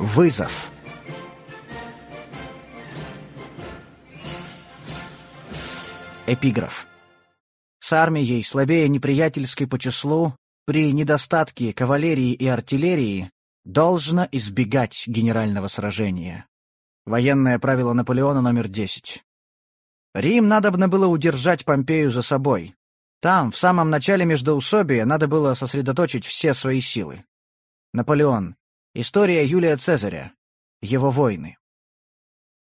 Вызов. Эпиграф. С армией, слабее неприятельской по числу, при недостатке кавалерии и артиллерии, должно избегать генерального сражения. Военное правило Наполеона номер 10. Рим надобно было удержать Помпею за собой. Там, в самом начале междоусобия, надо было сосредоточить все свои силы. Наполеон. История Юлия Цезаря. Его войны.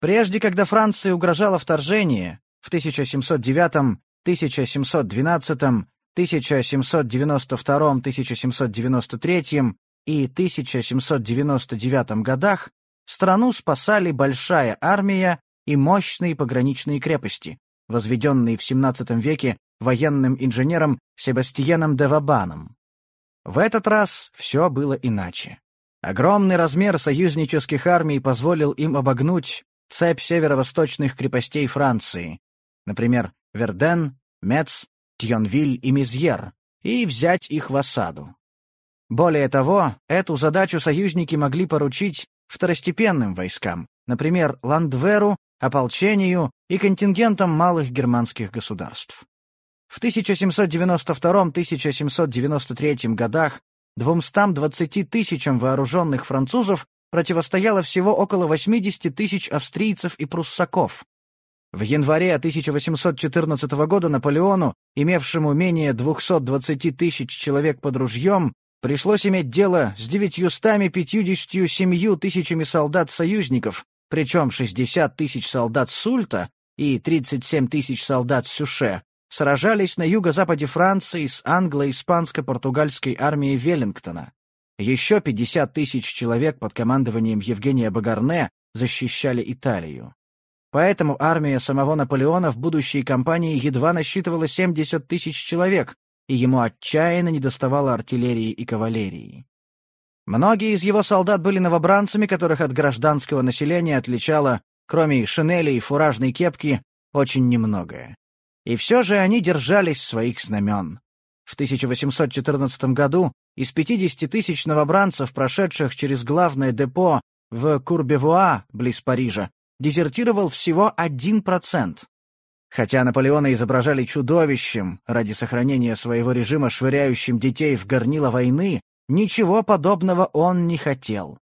Прежде, когда Франции угрожало вторжение, в 1709, 1712, 1792, 1793 и 1799 годах, страну спасали большая армия и мощные пограничные крепости, возведенные в XVII веке военным инженером Себастьеном де Вабаном. В этот раз все было иначе. Огромный размер союзнических армий позволил им обогнуть цепь северо-восточных крепостей Франции, например, Верден, Мец, Тьонвиль и Мизьер, и взять их в осаду. Более того, эту задачу союзники могли поручить второстепенным войскам, например, Ландверу, ополчению и контингентам малых германских государств. В 1792-1793 годах 220 тысячам вооруженных французов противостояло всего около 80 тысяч австрийцев и пруссаков. В январе 1814 года Наполеону, имевшему менее 220 тысяч человек под ружьем, пришлось иметь дело с 957 тысячами солдат-союзников, причем 60 тысяч солдат Сульта и 37 тысяч солдат Сюше сражались на юго-западе Франции с англо-испанско-португальской армией Веллингтона. Еще 50 тысяч человек под командованием Евгения Багарне защищали Италию. Поэтому армия самого Наполеона в будущей кампании едва насчитывала 70 тысяч человек, и ему отчаянно недоставало артиллерии и кавалерии. Многие из его солдат были новобранцами, которых от гражданского населения отличало, кроме шинели и фуражной кепки, очень немногое. И все же они держались своих знамен. В 1814 году из 50 тысяч новобранцев, прошедших через главное депо в Курбевуа, близ Парижа, дезертировал всего 1%. Хотя Наполеона изображали чудовищем ради сохранения своего режима, швыряющим детей в горнило войны, ничего подобного он не хотел.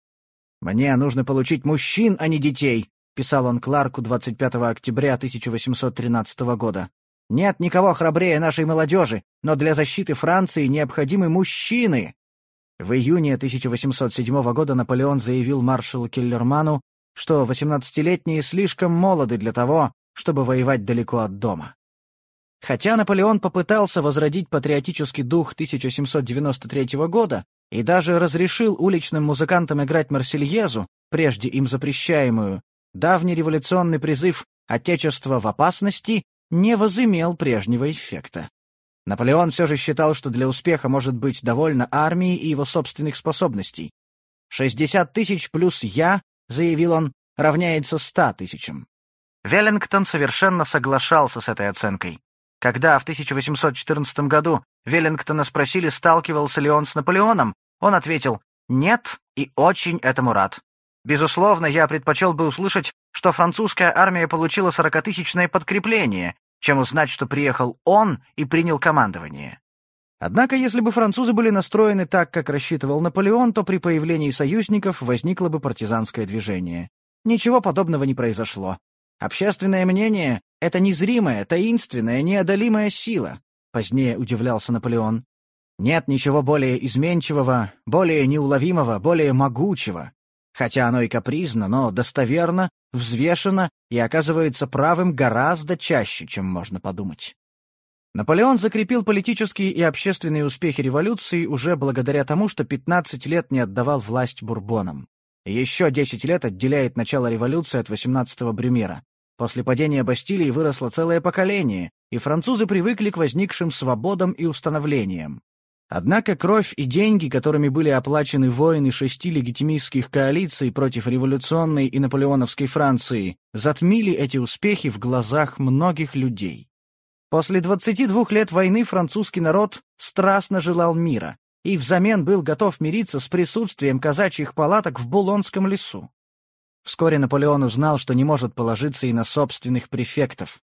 «Мне нужно получить мужчин, а не детей», — писал он Кларку 25 октября 1813 года. Нет никого храбрее нашей молодежи, но для защиты Франции необходимы мужчины. В июне 1807 года Наполеон заявил маршалу Келлерману, что 18-летние слишком молоды для того, чтобы воевать далеко от дома. Хотя Наполеон попытался возродить патриотический дух 1793 года и даже разрешил уличным музыкантам играть Марсельезу, прежде им запрещаемую, давний революционный призыв «Отечество в опасности» не возымел прежнего эффекта. Наполеон все же считал, что для успеха может быть довольно армии и его собственных способностей. «Шестьдесят тысяч плюс я», — заявил он, — равняется ста тысячам. Веллингтон совершенно соглашался с этой оценкой. Когда в 1814 году Веллингтона спросили, сталкивался ли он с Наполеоном, он ответил «нет» и очень этому рад. Безусловно, я предпочел бы услышать, что французская армия получила сорокатысячное подкрепление, чем узнать, что приехал он и принял командование. Однако, если бы французы были настроены так, как рассчитывал Наполеон, то при появлении союзников возникло бы партизанское движение. Ничего подобного не произошло. Общественное мнение — это незримая, таинственная, неодолимая сила, позднее удивлялся Наполеон. Нет ничего более изменчивого, более неуловимого, более могучего. Хотя оно и капризно, но достоверно, взвешено и оказывается правым гораздо чаще, чем можно подумать. Наполеон закрепил политические и общественные успехи революции уже благодаря тому, что 15 лет не отдавал власть бурбонам. Еще 10 лет отделяет начало революции от 18-го Брюмера. После падения Бастилии выросло целое поколение, и французы привыкли к возникшим свободам и установлениям. Однако кровь и деньги, которыми были оплачены воины шести легитимистских коалиций против революционной и наполеоновской Франции, затмили эти успехи в глазах многих людей. После 22 лет войны французский народ страстно желал мира, и взамен был готов мириться с присутствием казачьих палаток в Булонском лесу. Вскоре Наполеон узнал, что не может положиться и на собственных префектов.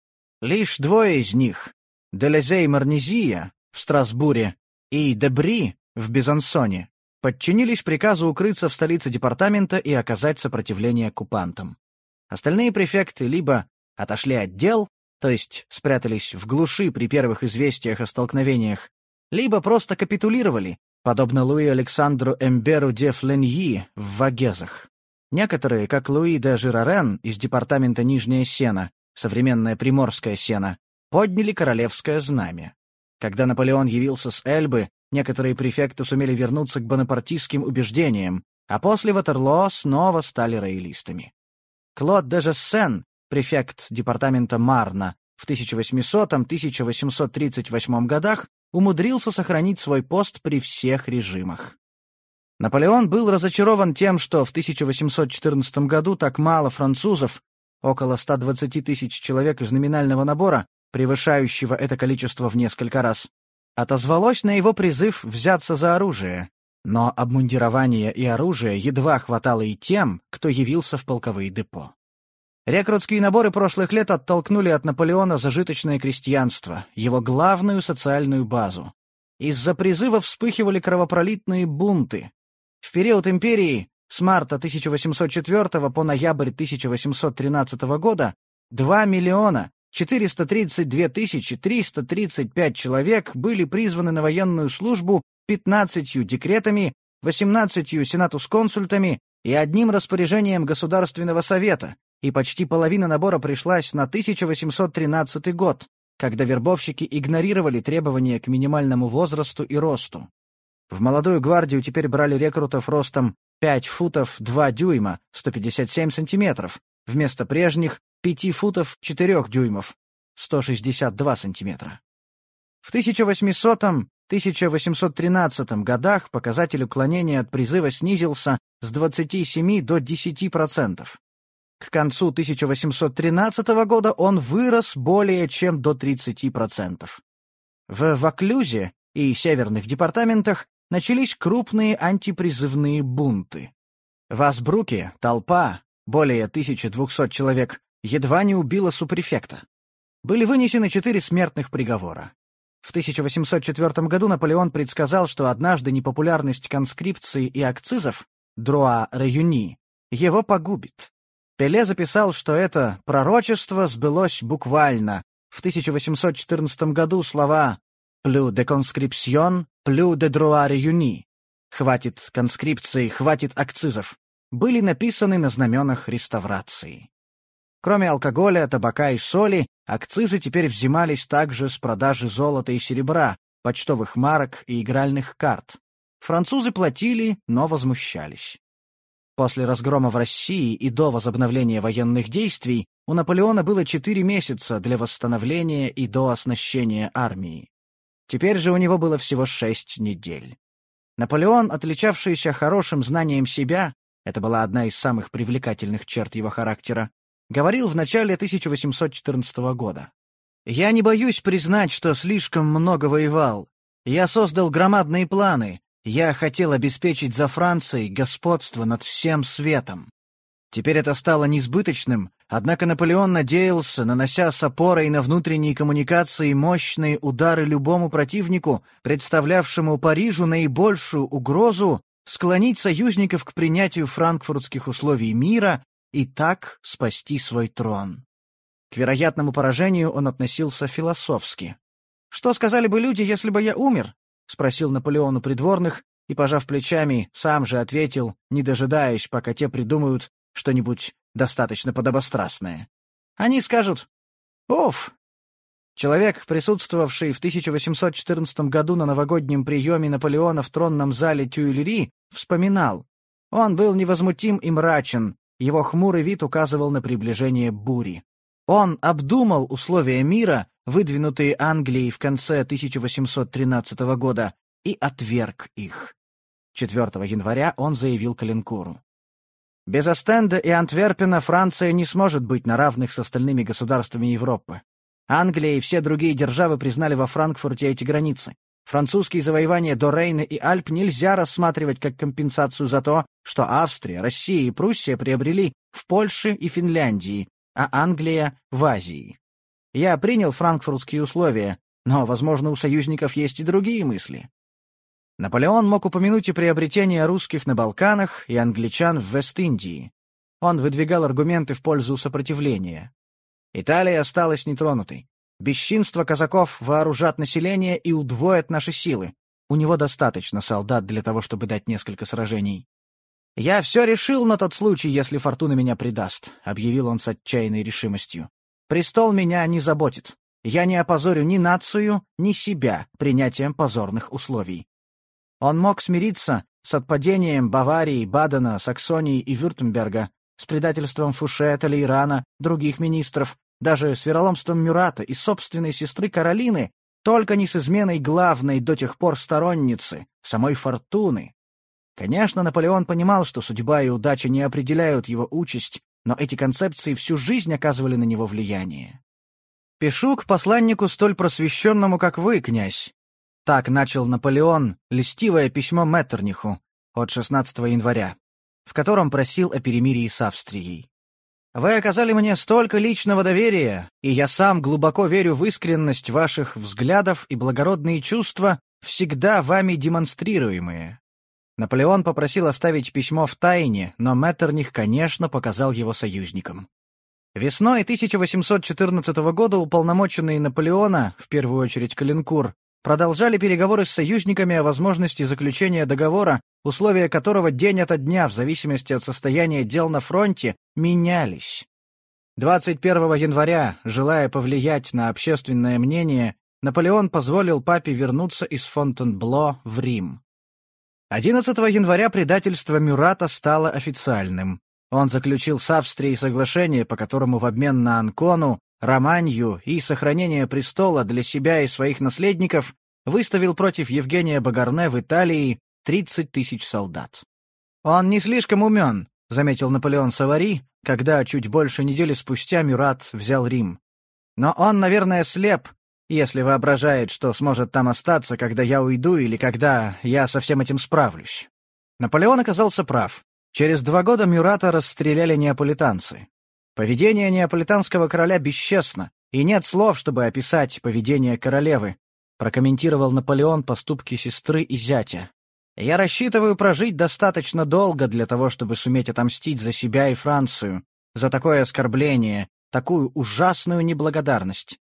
Лишь двое из них — Делезе и Марнезия в Страсбуре и Дебри в Безансоне — подчинились приказу укрыться в столице департамента и оказать сопротивление оккупантам. Остальные префекты либо отошли от дел, то есть спрятались в глуши при первых известиях о столкновениях, либо просто капитулировали, подобно Луи Александру Эмберу де Фленьи в Вагезах. Некоторые, как Луи де Жирарен из департамента Нижняя Сена, современная Приморская Сена, подняли королевское знамя. Когда Наполеон явился с Эльбы, некоторые префекты сумели вернуться к бонапартистским убеждениям, а после Ватерлоо снова стали роялистами. Клод де Жессен, префект департамента Марна, в 1800-1838 годах умудрился сохранить свой пост при всех режимах. Наполеон был разочарован тем, что в 1814 году так мало французов, около 120 тысяч человек из номинального набора, превышающего это количество в несколько раз, отозвалось на его призыв взяться за оружие. Но обмундирования и оружия едва хватало и тем, кто явился в полковые депо. Рекрутские наборы прошлых лет оттолкнули от Наполеона зажиточное крестьянство, его главную социальную базу. Из-за призыва вспыхивали кровопролитные бунты, в период империи с марта 1804 по ноябрь 1813 года 2 миллиона 432 тысячи 335 человек были призваны на военную службу 15 декретами, 18 сенатус-консультами и одним распоряжением Государственного совета, и почти половина набора пришлась на 1813 год, когда вербовщики игнорировали требования к минимальному возрасту и росту. В молодую гвардию теперь брали рекрутов ростом 5 футов 2 дюйма, 157 сантиметров, вместо прежних 5 футов 4 дюймов, 162 сантиметра. В 1800-1813 годах показатель уклонения от призыва снизился с 27 до 10%. К концу 1813 года он вырос более чем до 30%. В Ваклюзе и северных департаментах начались крупные антипризывные бунты. В Асбруке толпа, более 1200 человек, едва не убила супрефекта. Были вынесены четыре смертных приговора. В 1804 году Наполеон предсказал, что однажды непопулярность конскрипции и акцизов «Друа Реюни» его погубит. Пеле записал, что это пророчество сбылось буквально. В 1814 году слова «плю де конскрипсьон», «плю де друаре юни» «хватит конскрипции, хватит акцизов» были написаны на знаменах реставрации. Кроме алкоголя, табака и соли, акцизы теперь взимались также с продажи золота и серебра, почтовых марок и игральных карт. Французы платили, но возмущались. После разгрома в России и до возобновления военных действий у Наполеона было четыре месяца для восстановления и до оснащения армии. Теперь же у него было всего шесть недель. Наполеон, отличавшийся хорошим знанием себя, это была одна из самых привлекательных черт его характера, говорил в начале 1814 года. «Я не боюсь признать, что слишком много воевал. Я создал громадные планы. Я хотел обеспечить за Францией господство над всем светом. Теперь это стало несбыточным, однако Наполеон надеялся, нанося с опорой на внутренние коммуникации мощные удары любому противнику, представлявшему Парижу наибольшую угрозу, склонить союзников к принятию франкфуртских условий мира и так спасти свой трон. К вероятному поражению он относился философски. «Что сказали бы люди, если бы я умер?» — спросил Наполеон у придворных, и, пожав плечами, сам же ответил, не дожидаясь, пока те придумают, что-нибудь достаточно подобострастное. Они скажут «Уф!» Человек, присутствовавший в 1814 году на новогоднем приеме Наполеона в тронном зале Тюильри, вспоминал. Он был невозмутим и мрачен, его хмурый вид указывал на приближение бури. Он обдумал условия мира, выдвинутые Англией в конце 1813 года, и отверг их. 4 января он заявил Калинкуру. Без Остенда и Антверпена Франция не сможет быть на равных с остальными государствами Европы. Англия и все другие державы признали во Франкфурте эти границы. Французские завоевания до Рейна и Альп нельзя рассматривать как компенсацию за то, что Австрия, Россия и Пруссия приобрели в Польше и Финляндии, а Англия — в Азии. Я принял франкфуртские условия, но, возможно, у союзников есть и другие мысли. Наполеон мог упомянуть и приобретение русских на Балканах и англичан в Вест-Индии. Он выдвигал аргументы в пользу сопротивления. Италия осталась нетронутой. Бесчинство казаков вооружат население и удвоят наши силы. У него достаточно солдат для того, чтобы дать несколько сражений. «Я все решил на тот случай, если фортуна меня предаст», — объявил он с отчаянной решимостью. «Престол меня не заботит. Я не опозорю ни нацию, ни себя принятием позорных условий». Он мог смириться с отпадением Баварии, Бадена, Саксонии и Вюртемберга, с предательством Фуше, Толейрана, других министров, даже с вероломством Мюрата и собственной сестры Каролины, только не с изменой главной до тех пор сторонницы, самой Фортуны. Конечно, Наполеон понимал, что судьба и удача не определяют его участь, но эти концепции всю жизнь оказывали на него влияние. «Пишу к посланнику столь просвещенному, как вы, князь». Так начал Наполеон листивое письмо Меттерниху от 16 января, в котором просил о перемирии с Австрией. Вы оказали мне столько личного доверия, и я сам глубоко верю в искренность ваших взглядов и благородные чувства, всегда вами демонстрируемые. Наполеон попросил оставить письмо в тайне, но Меттерних, конечно, показал его союзникам. Весной 1814 года уполномоченные Наполеона, в первую очередь Калинкур, продолжали переговоры с союзниками о возможности заключения договора, условия которого день ото дня, в зависимости от состояния дел на фронте, менялись. 21 января, желая повлиять на общественное мнение, Наполеон позволил папе вернуться из Фонтенбло в Рим. 11 января предательство Мюрата стало официальным. Он заключил с Австрией соглашение, по которому в обмен на Анкону, Романью и сохранение престола для себя и своих наследников выставил против Евгения Багарне в Италии 30 тысяч солдат. «Он не слишком умен», — заметил Наполеон Савари, когда чуть больше недели спустя Мюрат взял Рим. «Но он, наверное, слеп, если воображает, что сможет там остаться, когда я уйду или когда я со всем этим справлюсь». Наполеон оказался прав. Через два года Мюрата расстреляли неаполитанцы. Поведение неаполитанского короля бесчестно, и нет слов, чтобы описать поведение королевы, прокомментировал Наполеон поступки сестры и зятя. Я рассчитываю прожить достаточно долго для того, чтобы суметь отомстить за себя и Францию, за такое оскорбление, такую ужасную неблагодарность.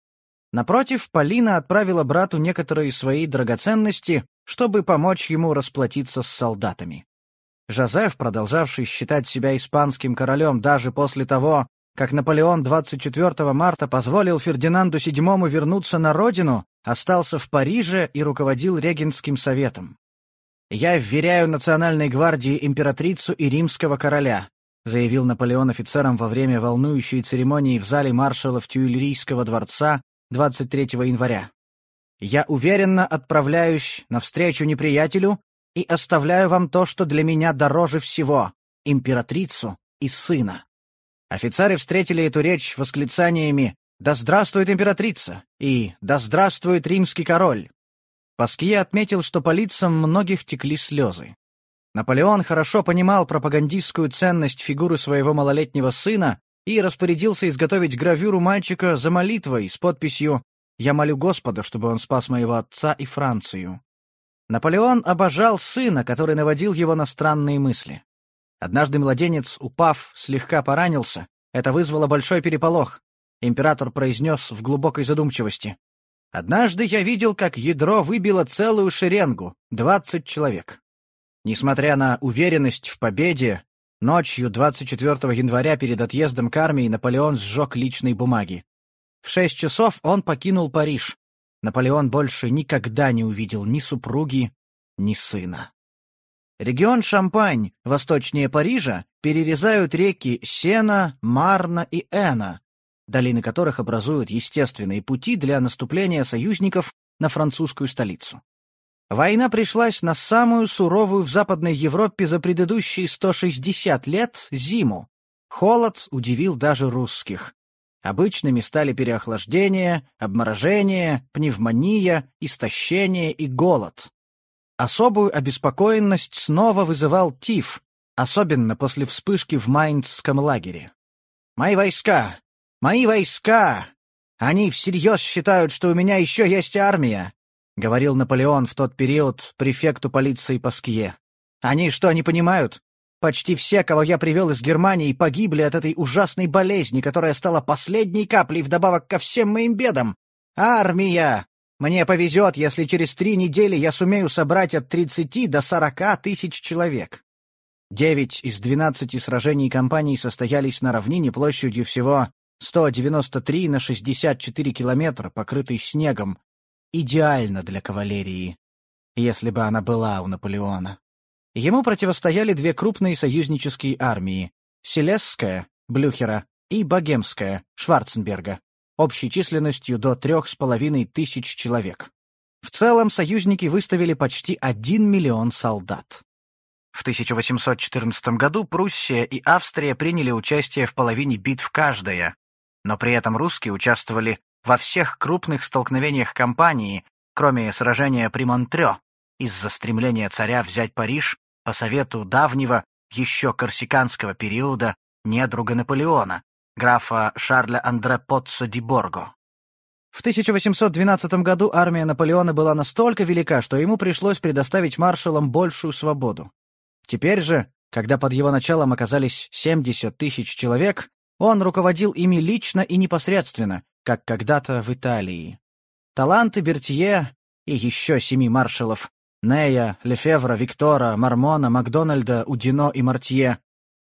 Напротив, Полина отправила брату некоторые свои драгоценности, чтобы помочь ему расплатиться с солдатами. Жозеф, продолжавший считать себя испанским королем даже после того, как Наполеон 24 марта позволил Фердинанду VII вернуться на родину, остался в Париже и руководил регентским советом. «Я вверяю Национальной гвардии императрицу и римского короля», заявил Наполеон офицерам во время волнующей церемонии в зале маршалов Тюильрийского дворца 23 января. «Я уверенно отправляюсь навстречу неприятелю и оставляю вам то, что для меня дороже всего — императрицу и сына». Офицеры встретили эту речь восклицаниями «Да здравствует императрица!» и «Да здравствует римский король!» Паскье отметил, что по лицам многих текли слезы. Наполеон хорошо понимал пропагандистскую ценность фигуры своего малолетнего сына и распорядился изготовить гравюру мальчика за молитвой с подписью «Я молю Господа, чтобы он спас моего отца и Францию». Наполеон обожал сына, который наводил его на странные мысли. Однажды младенец, упав, слегка поранился. Это вызвало большой переполох. Император произнес в глубокой задумчивости. Однажды я видел, как ядро выбило целую шеренгу, двадцать человек. Несмотря на уверенность в победе, ночью 24 января перед отъездом к армии Наполеон сжег личные бумаги. В шесть часов он покинул Париж. Наполеон больше никогда не увидел ни супруги, ни сына. Регион Шампань, восточнее Парижа, перерезают реки Сена, Марна и Эна, долины которых образуют естественные пути для наступления союзников на французскую столицу. Война пришлась на самую суровую в Западной Европе за предыдущие 160 лет зиму. Холод удивил даже русских. Обычными стали переохлаждение, обморожение, пневмония, истощение и голод. Особую обеспокоенность снова вызывал тиф, особенно после вспышки в Майнцском лагере. «Мои войска! Мои войска! Они всерьез считают, что у меня еще есть армия!» — говорил Наполеон в тот период префекту полиции Паскье. «Они что, не понимают? Почти все, кого я привел из Германии, погибли от этой ужасной болезни, которая стала последней каплей вдобавок ко всем моим бедам. Армия! Мне повезет, если через три недели я сумею собрать от 30 до 40 тысяч человек. Девять из двенадцати сражений кампании состоялись на равнине площадью всего 193 на 64 километра, покрытой снегом. Идеально для кавалерии, если бы она была у Наполеона. Ему противостояли две крупные союзнические армии — Селесская, Блюхера, и Богемская, Шварценберга, общей численностью до трех с половиной тысяч человек. В целом союзники выставили почти один миллион солдат. В 1814 году Пруссия и Австрия приняли участие в половине битв каждая, но при этом русские участвовали во всех крупных столкновениях кампании, кроме сражения при Монтрё, из-за стремления царя взять Париж по совету давнего, еще корсиканского периода, недруга Наполеона, графа Шарля Андре Поццо ди Борго. В 1812 году армия Наполеона была настолько велика, что ему пришлось предоставить маршалам большую свободу. Теперь же, когда под его началом оказались 70 тысяч человек, он руководил ими лично и непосредственно, как когда-то в Италии. Таланты Бертье и еще семи маршалов Нея, Лефевра, Виктора, Мармона, Макдональда, Удино и Мартье.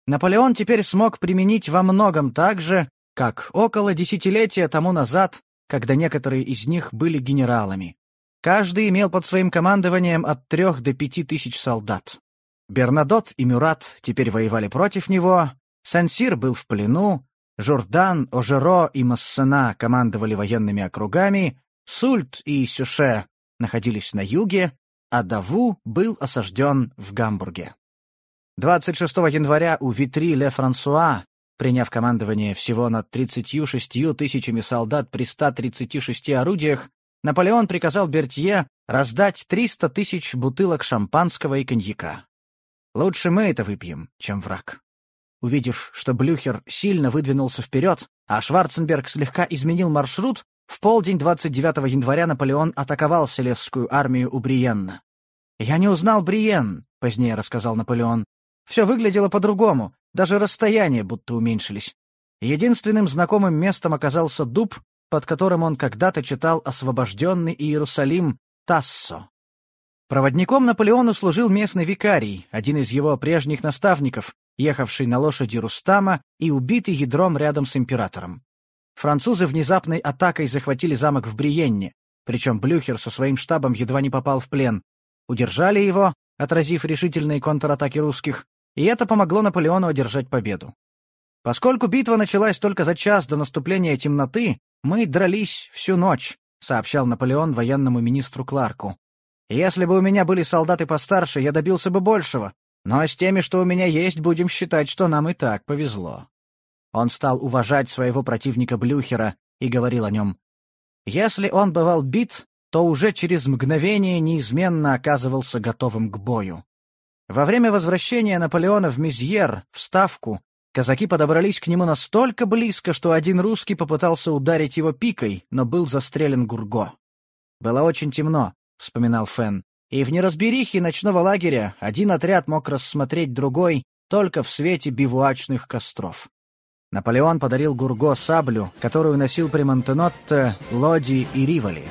Наполеон теперь смог применить во многом так же, как около десятилетия тому назад, когда некоторые из них были генералами. Каждый имел под своим командованием от трех до пяти тысяч солдат. Бернадот и Мюрат теперь воевали против него, Сансир был в плену, Журдан, Ожеро и Массена командовали военными округами, Сульт и Сюше находились на юге, а Даву был осажден в Гамбурге. 26 января у Витри-Ле-Франсуа, приняв командование всего над 36 тысячами солдат при 136 орудиях, Наполеон приказал Бертье раздать 300 тысяч бутылок шампанского и коньяка. «Лучше мы это выпьем, чем враг». Увидев, что Блюхер сильно выдвинулся вперед, а Шварценберг слегка изменил маршрут, в полдень 29 января Наполеон атаковал Селесскую армию у Бриенна. «Я не узнал Бриен», — позднее рассказал Наполеон. «Все выглядело по-другому, даже расстояния будто уменьшились. Единственным знакомым местом оказался дуб, под которым он когда-то читал освобожденный Иерусалим Тассо. Проводником Наполеону служил местный викарий, один из его прежних наставников, ехавший на лошади Рустама и убитый ядром рядом с императором. Французы внезапной атакой захватили замок в Бриенне, причем Блюхер со своим штабом едва не попал в плен. Удержали его, отразив решительные контратаки русских, и это помогло Наполеону одержать победу. Поскольку битва началась только за час до наступления темноты, мы дрались всю ночь, сообщал Наполеон военному министру Кларку. Если бы у меня были солдаты постарше, я добился бы большего, но с теми, что у меня есть, будем считать, что нам и так повезло. Он стал уважать своего противника Блюхера и говорил о нем. Если он бывал бит, то уже через мгновение неизменно оказывался готовым к бою. Во время возвращения Наполеона в Мизьер, в Ставку, казаки подобрались к нему настолько близко, что один русский попытался ударить его пикой, но был застрелен Гурго. «Было очень темно», — вспоминал Фен, «и в неразберихе ночного лагеря один отряд мог рассмотреть другой только в свете бивуачных костров. Наполеон подарил Гурго саблю, которую носил при Монтенотте, Лоди и Риволи.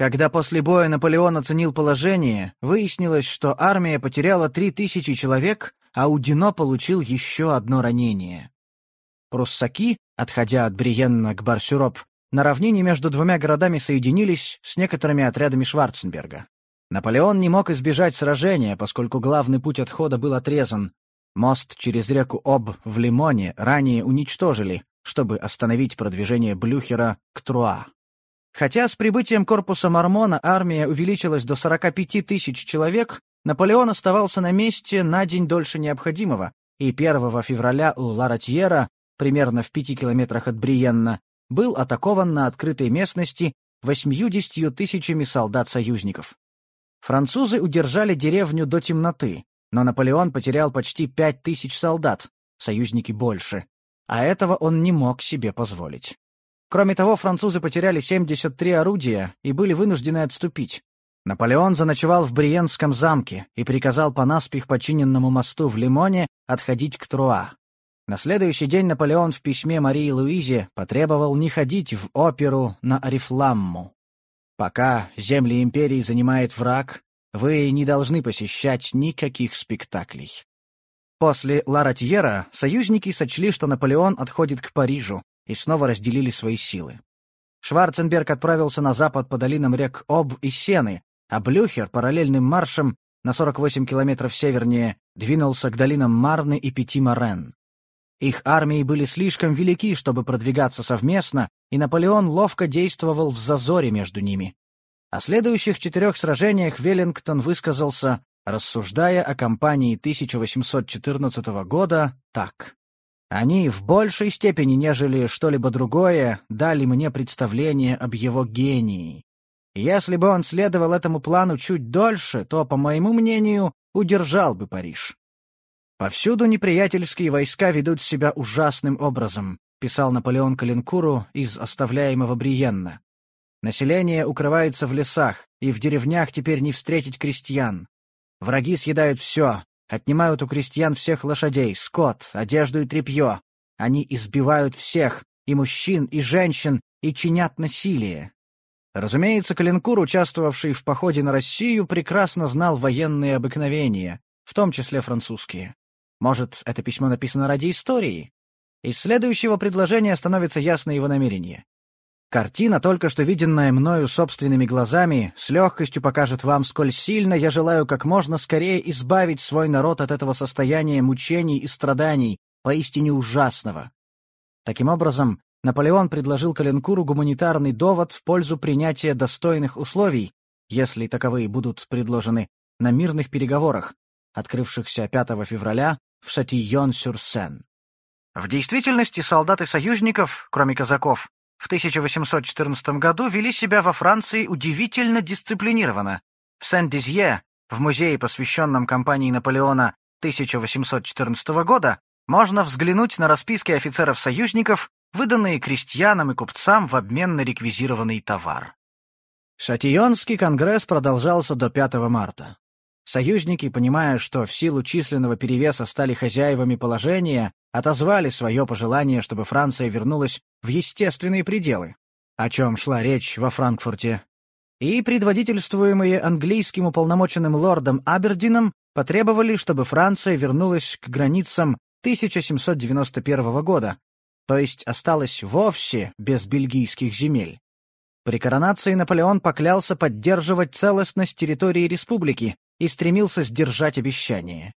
Когда после боя Наполеон оценил положение, выяснилось, что армия потеряла три тысячи человек, а Удино получил еще одно ранение. Пруссаки, отходя от Бриенна к Барсюроп, на равнине между двумя городами соединились с некоторыми отрядами Шварценберга. Наполеон не мог избежать сражения, поскольку главный путь отхода был отрезан. Мост через реку Об в Лимоне ранее уничтожили, чтобы остановить продвижение Блюхера к Труа. Хотя с прибытием корпуса Мормона армия увеличилась до 45 тысяч человек, Наполеон оставался на месте на день дольше необходимого, и 1 февраля у Ларатьера, примерно в пяти километрах от Бриенна, был атакован на открытой местности 80 тысячами солдат-союзников. Французы удержали деревню до темноты, но Наполеон потерял почти пять тысяч солдат, союзники больше, а этого он не мог себе позволить. Кроме того, французы потеряли 73 орудия и были вынуждены отступить. Наполеон заночевал в Бриенском замке и приказал по наспех починенному мосту в Лимоне отходить к Труа. На следующий день Наполеон в письме Марии Луизе потребовал не ходить в оперу на Арифламму. Пока земли империи занимает враг, вы не должны посещать никаких спектаклей. После Ларатьера союзники сочли, что Наполеон отходит к Парижу, и снова разделили свои силы. Шварценберг отправился на запад по долинам рек Об и Сены, а Блюхер параллельным маршем на 48 километров севернее двинулся к долинам Марны и Пяти-Морен. Их армии были слишком велики, чтобы продвигаться совместно, и Наполеон ловко действовал в зазоре между ними. О следующих четырех сражениях Веллингтон высказался, рассуждая о кампании 1814 года, так. «Они в большей степени, нежели что-либо другое, дали мне представление об его гении. Если бы он следовал этому плану чуть дольше, то, по моему мнению, удержал бы Париж. «Повсюду неприятельские войска ведут себя ужасным образом», писал Наполеон Калинкуру из оставляемого Бриенна. «Население укрывается в лесах, и в деревнях теперь не встретить крестьян. Враги съедают все, отнимают у крестьян всех лошадей, скот, одежду и тряпье. Они избивают всех, и мужчин, и женщин, и чинят насилие. Разумеется, Калинкур, участвовавший в походе на Россию, прекрасно знал военные обыкновения, в том числе французские. Может, это письмо написано ради истории? Из следующего предложения становится ясно его намерение. Картина, только что виденная мною собственными глазами, с легкостью покажет вам, сколь сильно я желаю как можно скорее избавить свой народ от этого состояния мучений и страданий, поистине ужасного. Таким образом, Наполеон предложил Каленкуру гуманитарный довод в пользу принятия достойных условий, если таковые будут предложены, на мирных переговорах, открывшихся 5 февраля в Шатийон-сюр-Сен. В действительности солдаты союзников, кроме казаков, в 1814 году вели себя во Франции удивительно дисциплинированно. В Сен-Дизье, в музее, посвященном кампании Наполеона 1814 года, можно взглянуть на расписки офицеров-союзников, выданные крестьянам и купцам в обмен на реквизированный товар. Шатионский конгресс продолжался до 5 марта. Союзники, понимая, что в силу численного перевеса стали хозяевами положения, отозвали свое пожелание, чтобы Франция вернулась в естественные пределы, о чем шла речь во Франкфурте. И предводительствуемые английским уполномоченным лордом Абердином потребовали, чтобы Франция вернулась к границам 1791 года, то есть осталась вовсе без бельгийских земель. При коронации Наполеон поклялся поддерживать целостность территории республики и стремился сдержать обещание.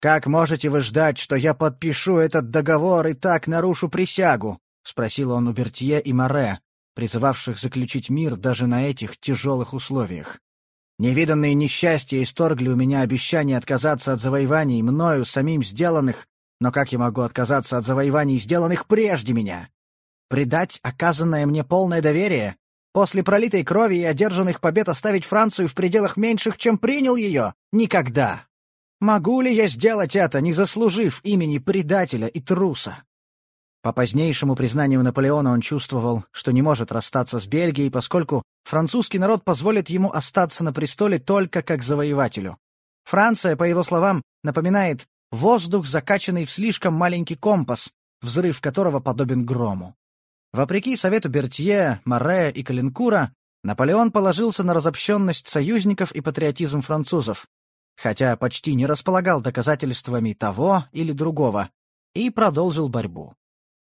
«Как можете вы ждать, что я подпишу этот договор и так нарушу присягу?» — спросил он у Бертье и Море, призывавших заключить мир даже на этих тяжелых условиях. Невиданные несчастья исторгли у меня обещание отказаться от завоеваний, мною самим сделанных но как я могу отказаться от завоеваний, сделанных прежде меня? Предать оказанное мне полное доверие? После пролитой крови и одержанных побед оставить Францию в пределах меньших, чем принял ее? Никогда! Могу ли я сделать это, не заслужив имени предателя и труса? По позднейшему признанию Наполеона он чувствовал, что не может расстаться с Бельгией, поскольку французский народ позволит ему остаться на престоле только как завоевателю. Франция, по его словам, напоминает Воздух, закачанный в слишком маленький компас, взрыв которого подобен грому. Вопреки совету Бертье, Море и Калинкура, Наполеон положился на разобщенность союзников и патриотизм французов, хотя почти не располагал доказательствами того или другого, и продолжил борьбу.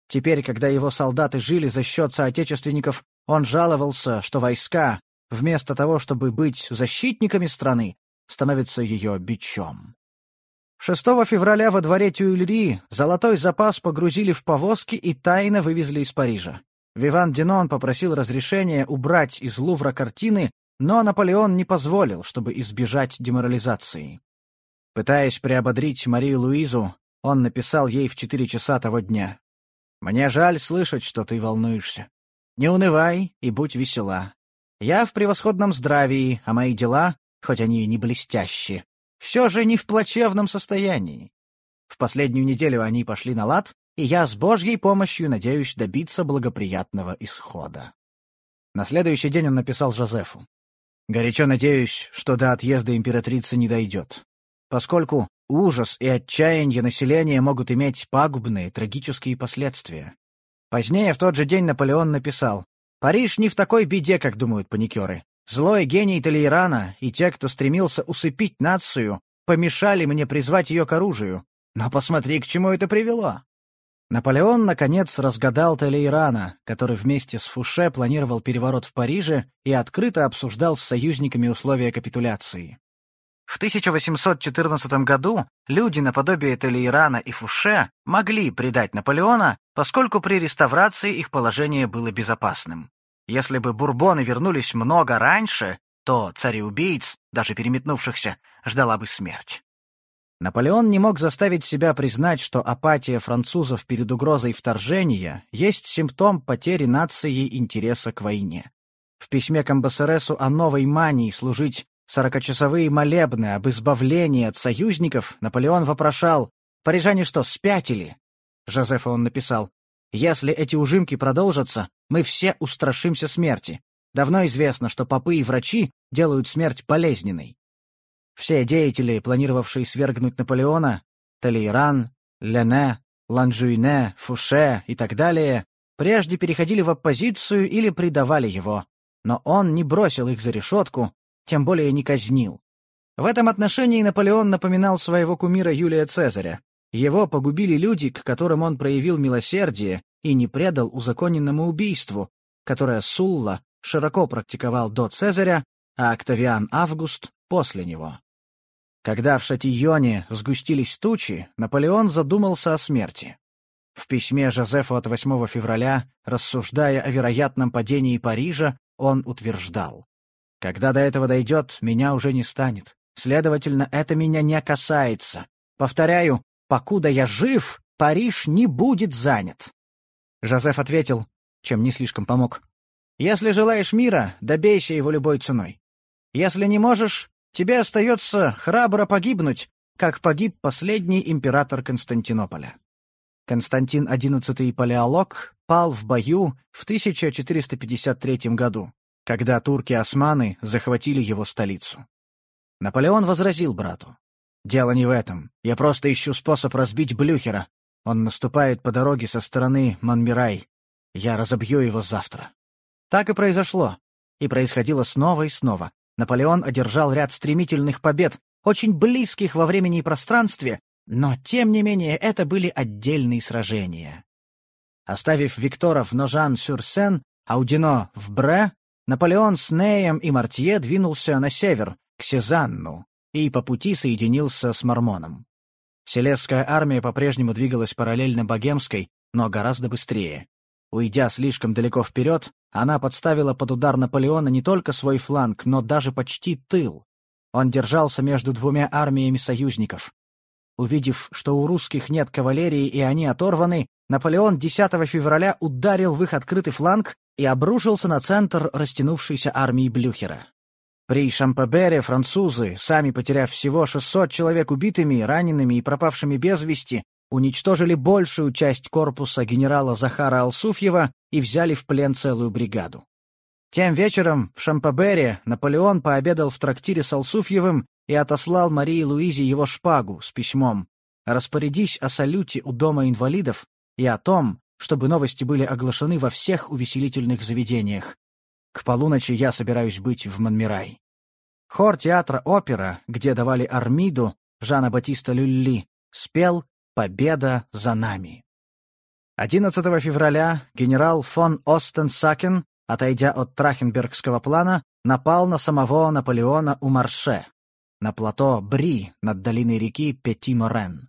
Теперь, когда его солдаты жили за счет соотечественников, он жаловался, что войска, вместо того, чтобы быть защитниками страны, становятся ее бичом. 6 февраля во дворе Тюильри золотой запас погрузили в повозки и тайно вывезли из Парижа. Виван Динон попросил разрешения убрать из Лувра картины, но Наполеон не позволил, чтобы избежать деморализации. Пытаясь приободрить Марию Луизу, он написал ей в четыре часа того дня. «Мне жаль слышать, что ты волнуешься. Не унывай и будь весела. Я в превосходном здравии, а мои дела, хоть они и не блестящие, все же не в плачевном состоянии. В последнюю неделю они пошли на лад, и я с Божьей помощью надеюсь добиться благоприятного исхода». На следующий день он написал Жозефу. «Горячо надеюсь, что до отъезда императрицы не дойдет поскольку ужас и отчаяние населения могут иметь пагубные, трагические последствия. Позднее в тот же день Наполеон написал «Париж не в такой беде, как думают паникеры. Злой гений Толейрана и те, кто стремился усыпить нацию, помешали мне призвать ее к оружию. Но посмотри, к чему это привело». Наполеон, наконец, разгадал Толейрана, который вместе с Фуше планировал переворот в Париже и открыто обсуждал с союзниками условия капитуляции. В 1814 году люди наподобие Толейрана и Фуше могли предать Наполеона, поскольку при реставрации их положение было безопасным. Если бы бурбоны вернулись много раньше, то цареубийц, даже переметнувшихся, ждала бы смерть. Наполеон не мог заставить себя признать, что апатия французов перед угрозой вторжения есть симптом потери нации интереса к войне. В письме к Амбассересу о новой мании служить Сорокачасовые молебны об избавлении от союзников Наполеон вопрошал, «Парижане что, спятили?» Жозефа он написал, «Если эти ужимки продолжатся, мы все устрашимся смерти. Давно известно, что попы и врачи делают смерть болезненной». Все деятели, планировавшие свергнуть Наполеона, Толейран, Лене, Ланжуйне, Фуше и так далее, прежде переходили в оппозицию или предавали его. Но он не бросил их за решетку, тем более не казнил. В этом отношении Наполеон напоминал своего кумира Юлия Цезаря. Его погубили люди, к которым он проявил милосердие и не предал узаконенному убийству, которое Сулла широко практиковал до Цезаря, а Октавиан Август — после него. Когда в Шатийоне сгустились тучи, Наполеон задумался о смерти. В письме Жозефу от 8 февраля, рассуждая о вероятном падении Парижа, он утверждал. Когда до этого дойдет, меня уже не станет. Следовательно, это меня не касается. Повторяю, покуда я жив, Париж не будет занят. Жозеф ответил, чем не слишком помог. Если желаешь мира, добейся его любой ценой. Если не можешь, тебе остается храбро погибнуть, как погиб последний император Константинополя. Константин XI Палеолог пал в бою в 1453 году когда турки-османы захватили его столицу. Наполеон возразил брату. «Дело не в этом. Я просто ищу способ разбить Блюхера. Он наступает по дороге со стороны Манмирай. Я разобью его завтра». Так и произошло. И происходило снова и снова. Наполеон одержал ряд стремительных побед, очень близких во времени и пространстве, но, тем не менее, это были отдельные сражения. Оставив Виктора в Ножан-Сюрсен, Аудино в Бре, Наполеон с Неем и Мартье двинулся на север, к Сезанну, и по пути соединился с Мормоном. Селесская армия по-прежнему двигалась параллельно Богемской, но гораздо быстрее. Уйдя слишком далеко вперед, она подставила под удар Наполеона не только свой фланг, но даже почти тыл. Он держался между двумя армиями союзников. Увидев, что у русских нет кавалерии и они оторваны, Наполеон 10 февраля ударил в их открытый фланг и обрушился на центр растянувшейся армии Блюхера. При Шампебере французы, сами потеряв всего 600 человек убитыми, ранеными и пропавшими без вести, уничтожили большую часть корпуса генерала Захара Алсуфьева и взяли в плен целую бригаду. Тем вечером в Шампебере Наполеон пообедал в трактире с Алсуфьевым и отослал Марии Луизе его шпагу с письмом «Распорядись о салюте у Дома инвалидов и о том, чтобы новости были оглашены во всех увеселительных заведениях. К полуночи я собираюсь быть в Монмирай. Хор театра опера, где давали Армиду, Жана Батиста Люлли, спел «Победа за нами». 11 февраля генерал фон Остен-Сакен, отойдя от Трахенбергского плана, напал на самого Наполеона у Марше, на плато Бри над долиной реки Пети-Морен.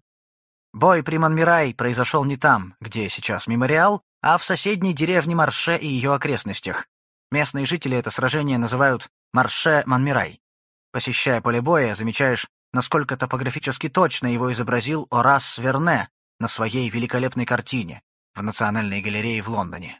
Бой при Монмирай произошел не там, где сейчас мемориал, а в соседней деревне Марше и ее окрестностях. Местные жители это сражение называют Марше Манмирай. Посещая поле боя, замечаешь, насколько топографически точно его изобразил Орас Верне на своей великолепной картине в Национальной галерее в Лондоне.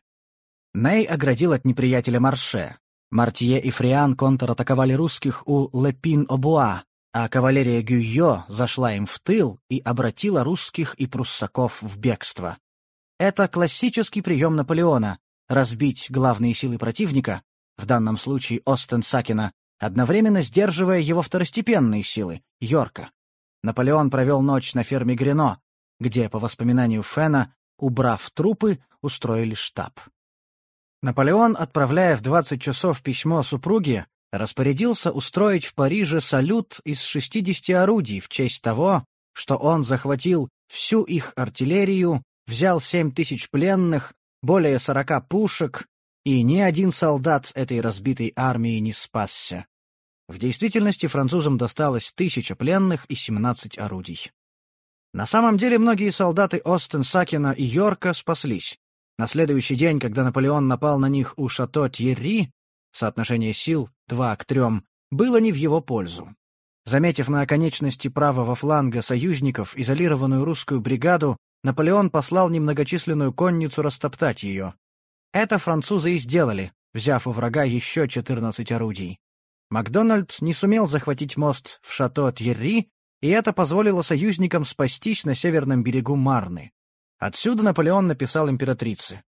Ней оградил от неприятеля Марше. Мартье и Фриан контратаковали русских у Лепин-Обуа, а кавалерия Гюйо зашла им в тыл и обратила русских и пруссаков в бегство. Это классический прием Наполеона — разбить главные силы противника, в данном случае Остен-Сакина, одновременно сдерживая его второстепенные силы — Йорка. Наполеон провел ночь на ферме Грено, где, по воспоминанию Фена, убрав трупы, устроили штаб. Наполеон, отправляя в 20 часов письмо супруге, распорядился устроить в Париже салют из 60 орудий в честь того, что он захватил всю их артиллерию, взял 7 тысяч пленных, более 40 пушек, и ни один солдат этой разбитой армии не спасся. В действительности французам досталось тысяча пленных и 17 орудий. На самом деле многие солдаты Остен, Сакина и Йорка спаслись. На следующий день, когда Наполеон напал на них у шато Тьерри, соотношение сил 2 к 3, было не в его пользу. Заметив на оконечности правого фланга союзников изолированную русскую бригаду, Наполеон послал немногочисленную конницу растоптать ее. Это французы и сделали, взяв у врага еще 14 орудий. Макдональд не сумел захватить мост в шато Тьерри, и это позволило союзникам спастись на северном берегу Марны. Отсюда Наполеон написал императрице.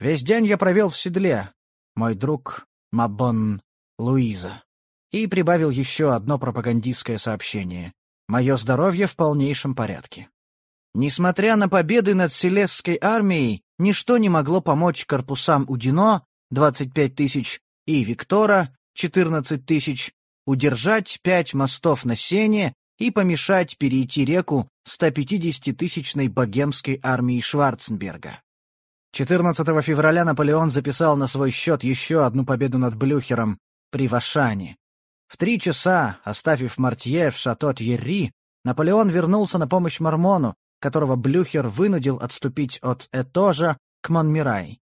«Весь день я провел в седле, мой друг Мабон Луиза». И прибавил еще одно пропагандистское сообщение. «Мое здоровье в полнейшем порядке». Несмотря на победы над Селесской армией, ничто не могло помочь корпусам Удино, 25 тысяч, и Виктора, 14 тысяч, удержать пять мостов на Сене и помешать перейти реку 150-тысячной богемской армии Шварценберга. 14 февраля Наполеон записал на свой счет еще одну победу над Блюхером при Вошане. В три часа, оставив Мортье в шато Тьерри, Наполеон вернулся на помощь Мармону, которого Блюхер вынудил отступить от Этожа к Монмирай.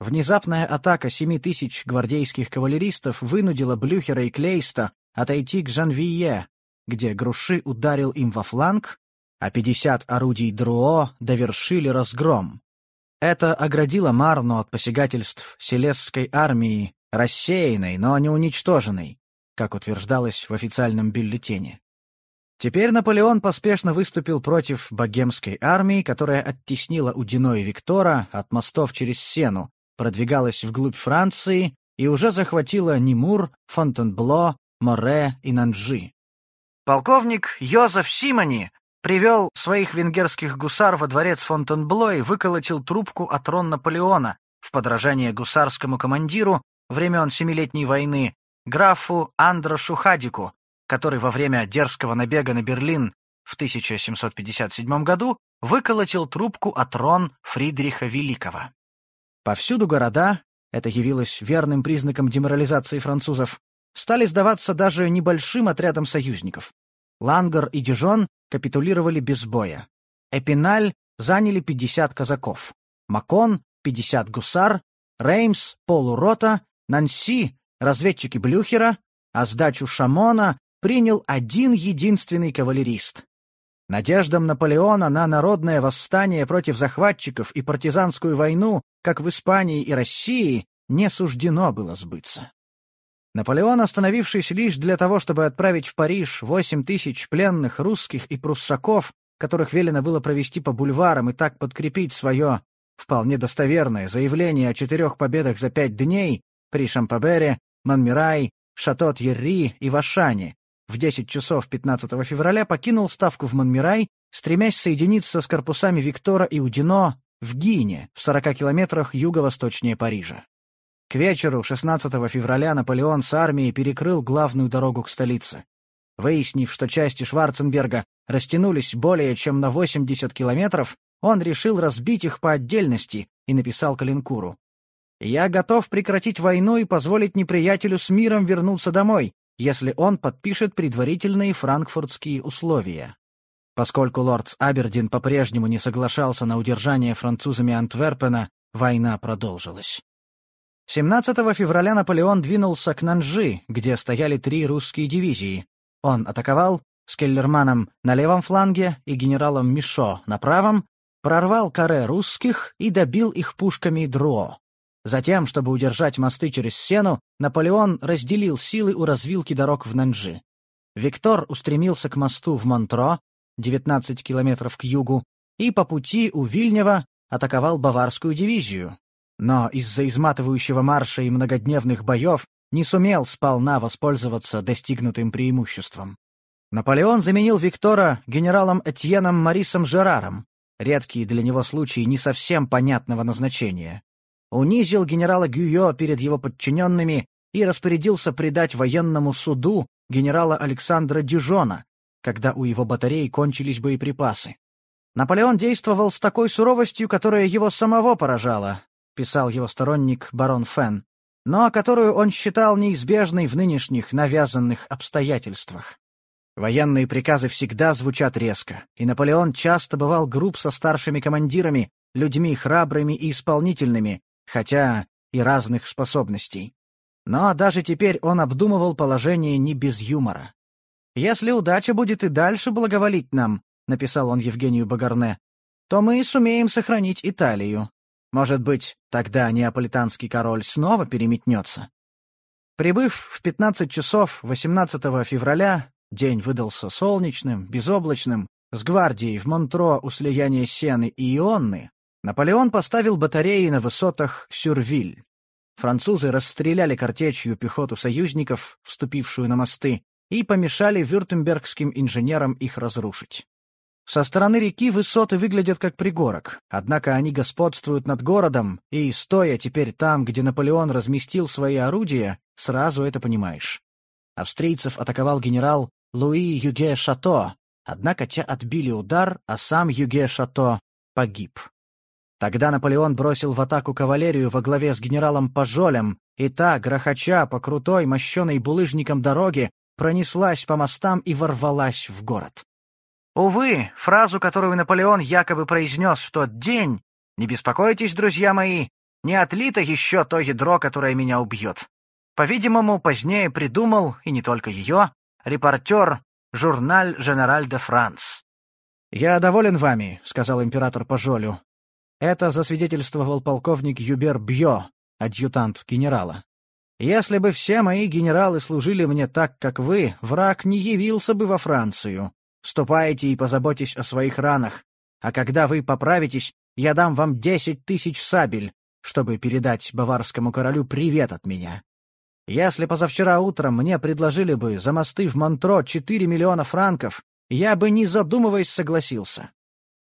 Внезапная атака семи тысяч гвардейских кавалеристов вынудила Блюхера и Клейста отойти к Жанвие, где Груши ударил им во фланг, а 50 орудий Друо довершили разгром. Это оградило Марну от посягательств Селесской армии, рассеянной, но не уничтоженной, как утверждалось в официальном бюллетене. Теперь Наполеон поспешно выступил против богемской армии, которая оттеснила Удино и Виктора от мостов через Сену, продвигалась вглубь Франции и уже захватила Нимур, Фонтенбло, Море и Нанжи. Полковник Йозеф Симони привел своих венгерских гусар во дворец Фонтенбло и выколотил трубку о трон Наполеона в подражание гусарскому командиру времен Семилетней войны графу Андрошу Хадику, который во время дерзкого набега на Берлин в 1757 году выколотил трубку о трон Фридриха Великого. Повсюду города, это явилось верным признаком деморализации французов, стали сдаваться даже небольшим отрядом союзников. Лангар и Дижон капитулировали без боя. Эпиналь заняли 50 казаков. Макон — 50 гусар, Реймс — полурота, Нанси — разведчики Блюхера, а сдачу Шамона принял один единственный кавалерист. Надеждам Наполеона на народное восстание против захватчиков и партизанскую войну, как в Испании и России, не суждено было сбыться. Наполеон, остановившись лишь для того, чтобы отправить в Париж восемь тысяч пленных русских и пруссаков, которых велено было провести по бульварам и так подкрепить свое вполне достоверное заявление о четырех победах за пять дней при Шампабере, Манмирай, Шато-Тьерри и Вашане, в 10 часов 15 февраля покинул ставку в Манмирай, стремясь соединиться с корпусами Виктора и Удино в Гине, в 40 километрах юго-восточнее Парижа. К вечеру 16 февраля Наполеон с армией перекрыл главную дорогу к столице. Выяснив, что части Шварценберга растянулись более чем на 80 километров, он решил разбить их по отдельности и написал Калинкуру. «Я готов прекратить войну и позволить неприятелю с миром вернуться домой, если он подпишет предварительные франкфуртские условия». Поскольку лорд Абердин по-прежнему не соглашался на удержание французами Антверпена, война продолжилась. 17 февраля Наполеон двинулся к Нанжи, где стояли три русские дивизии. Он атаковал с Келлерманом на левом фланге и генералом Мишо на правом, прорвал каре русских и добил их пушками Дро. Затем, чтобы удержать мосты через Сену, Наполеон разделил силы у развилки дорог в Нанжи. Виктор устремился к мосту в Монтро, 19 километров к югу, и по пути у Вильнева атаковал баварскую дивизию. Но из-за изматывающего марша и многодневных боев не сумел сполна воспользоваться достигнутым преимуществом. Наполеон заменил Виктора генералом Этьеном Марисом Жераром, редкий для него случай не совсем понятного назначения. Унизил генерала Гюйо перед его подчиненными и распорядился предать военному суду генерала Александра Дюжона, когда у его батарей кончились боеприпасы. Наполеон действовал с такой суровостью, которая его самого поражала, писал его сторонник барон Фен, но которую он считал неизбежной в нынешних навязанных обстоятельствах. Военные приказы всегда звучат резко, и Наполеон часто бывал груб со старшими командирами, людьми храбрыми и исполнительными, хотя и разных способностей. Но даже теперь он обдумывал положение не без юмора. «Если удача будет и дальше благоволить нам», — написал он Евгению Багарне, «то мы сумеем сохранить Италию. Может быть, тогда неаполитанский король снова переметнется». Прибыв в 15 часов 18 февраля, День выдался солнечным, безоблачным, с гвардией в Монтро у слияния Сены и Ионны. Наполеон поставил батареи на высотах Сюрвиль. Французы расстреляли картечью пехоту союзников, вступившую на мосты, и помешали вюртембергским инженерам их разрушить. Со стороны реки высоты выглядят как пригорок, однако они господствуют над городом, и, стоя теперь там, где Наполеон разместил свои орудия, сразу это понимаешь. Австрийцев атаковал генерал Луи Юге Шато, однако те отбили удар, а сам Юге Шато погиб. Тогда Наполеон бросил в атаку кавалерию во главе с генералом Пажолем, и та, грохоча по крутой, мощенной булыжником дороге, пронеслась по мостам и ворвалась в город. Увы, фразу, которую Наполеон якобы произнес в тот день «Не беспокойтесь, друзья мои, не отлито еще то ядро, которое меня убьет». По-видимому, позднее придумал, и не только ее, репортер «Журналь Женераль де Франс». «Я доволен вами», — сказал император Пажолю. Это засвидетельствовал полковник Юбер Бьё, адъютант генерала. «Если бы все мои генералы служили мне так, как вы, враг не явился бы во Францию. Ступайте и позаботьтесь о своих ранах, а когда вы поправитесь, я дам вам десять тысяч сабель, чтобы передать баварскому королю привет от меня. Если позавчера утром мне предложили бы за мосты в Монтро 4 миллиона франков, я бы, не задумываясь, согласился.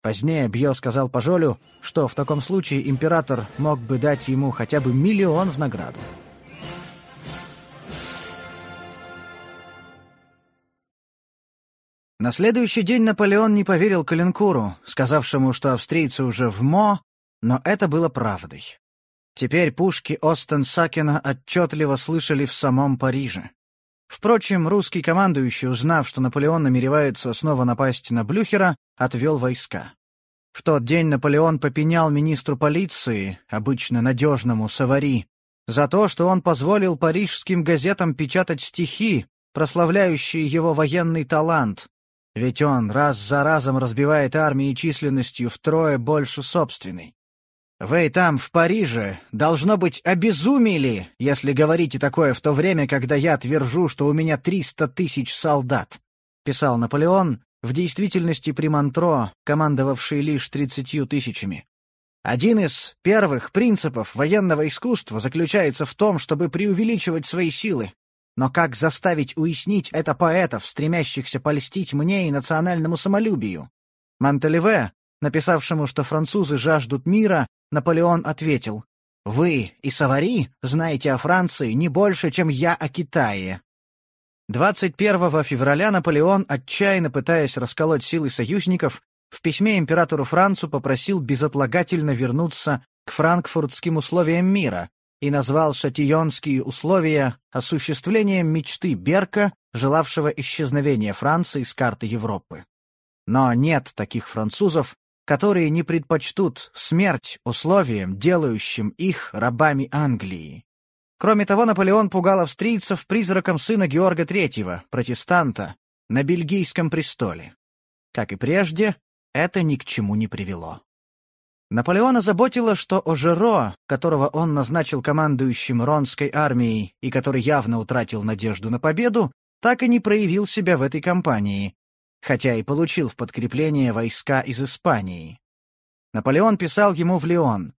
Позднее Бьё сказал Пажолю, что в таком случае император мог бы дать ему хотя бы миллион в награду. На следующий день Наполеон не поверил Калинкуру, сказавшему, что австрийцы уже в Мо, но это было правдой. Теперь пушки Остен-Сакена отчетливо слышали в самом Париже. Впрочем, русский командующий, узнав, что Наполеон намеревается снова напасть на Блюхера, отвел войска. В тот день Наполеон попенял министру полиции, обычно надежному Савари, за то, что он позволил парижским газетам печатать стихи, прославляющие его военный талант, ведь он раз за разом разбивает армии численностью втрое больше собственной. «Вы там, в Париже, должно быть, обезумели, если говорите такое в то время, когда я твержу, что у меня триста тысяч солдат», — писал Наполеон, в действительности при Монтро, командовавший лишь тридцатью тысячами. Один из первых принципов военного искусства заключается в том, чтобы преувеличивать свои силы. Но как заставить уяснить это поэтов, стремящихся польстить мне и национальному самолюбию? Монталеве, написавшему, что французы жаждут мира, Наполеон ответил, «Вы и Савари знаете о Франции не больше, чем я о Китае». 21 февраля Наполеон, отчаянно пытаясь расколоть силы союзников, в письме императору Францу попросил безотлагательно вернуться к франкфуртским условиям мира и назвал шатионские условия осуществлением мечты Берка, желавшего исчезновения Франции с карты Европы. Но нет таких французов, которые не предпочтут смерть условием, делающим их рабами Англии. Кроме того, Наполеон пугал австрийцев призраком сына Георга III, протестанта, на бельгийском престоле. Как и прежде, это ни к чему не привело. Наполеона заботило, что Ожеро, которого он назначил командующим Ронской армией и который явно утратил надежду на победу, так и не проявил себя в этой кампании, хотя и получил в подкрепление войска из Испании. Наполеон писал ему в Лион,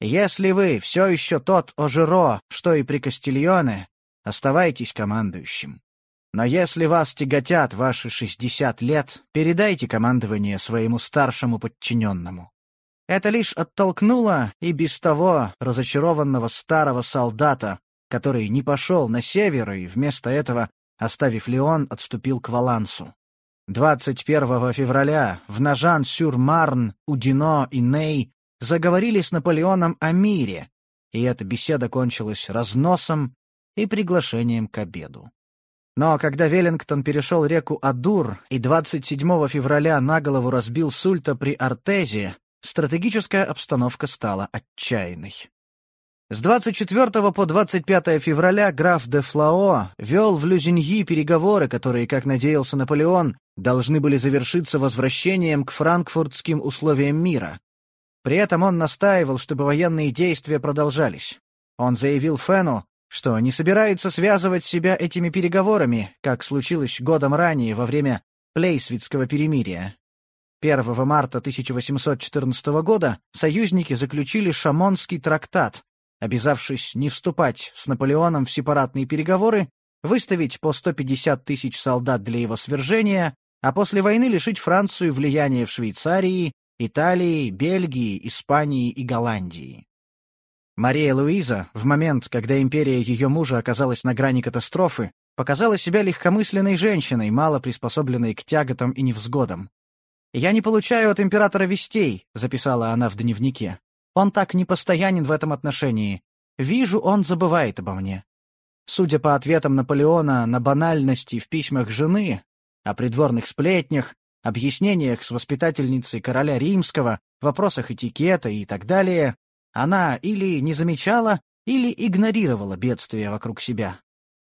«Если вы все еще тот Ожеро, что и при Кастильоне, оставайтесь командующим. Но если вас тяготят ваши шестьдесят лет, передайте командование своему старшему подчиненному». Это лишь оттолкнуло и без того разочарованного старого солдата, который не пошел на север и вместо этого, оставив Леон, отступил к Валансу. 21 февраля в Нажан-сюр-Марн, Удино и Ней заговорили с Наполеоном о мире, и эта беседа кончилась разносом и приглашением к обеду. Но когда Веллингтон перешел реку Адур и 27 февраля на голову разбил Сульта при Артезе, стратегическая обстановка стала отчаянной. С 24 по 25 февраля граф де Флао вел в Люзиньи переговоры, которые, как надеялся Наполеон, должны были завершиться возвращением к франкфуртским условиям мира. При этом он настаивал, чтобы военные действия продолжались. Он заявил Фену, что не собирается связывать себя этими переговорами, как случилось годом ранее во время Плейсвитского перемирия. 1 марта 1814 года союзники заключили Шамонский трактат, обязавшись не вступать с Наполеоном в сепаратные переговоры, выставить по 150 тысяч солдат для его свержения, а после войны лишить Францию влияния в Швейцарии, Италии, Бельгии, Испании и Голландии. Мария Луиза, в момент, когда империя ее мужа оказалась на грани катастрофы, показала себя легкомысленной женщиной, мало приспособленной к тяготам и невзгодам. «Я не получаю от императора вестей», — записала она в дневнике. «Он так непостоянен в этом отношении. Вижу, он забывает обо мне». Судя по ответам Наполеона на банальности в письмах жены, о придворных сплетнях, объяснениях с воспитательницей короля римского, вопросах этикета и так далее, она или не замечала, или игнорировала бедствия вокруг себя.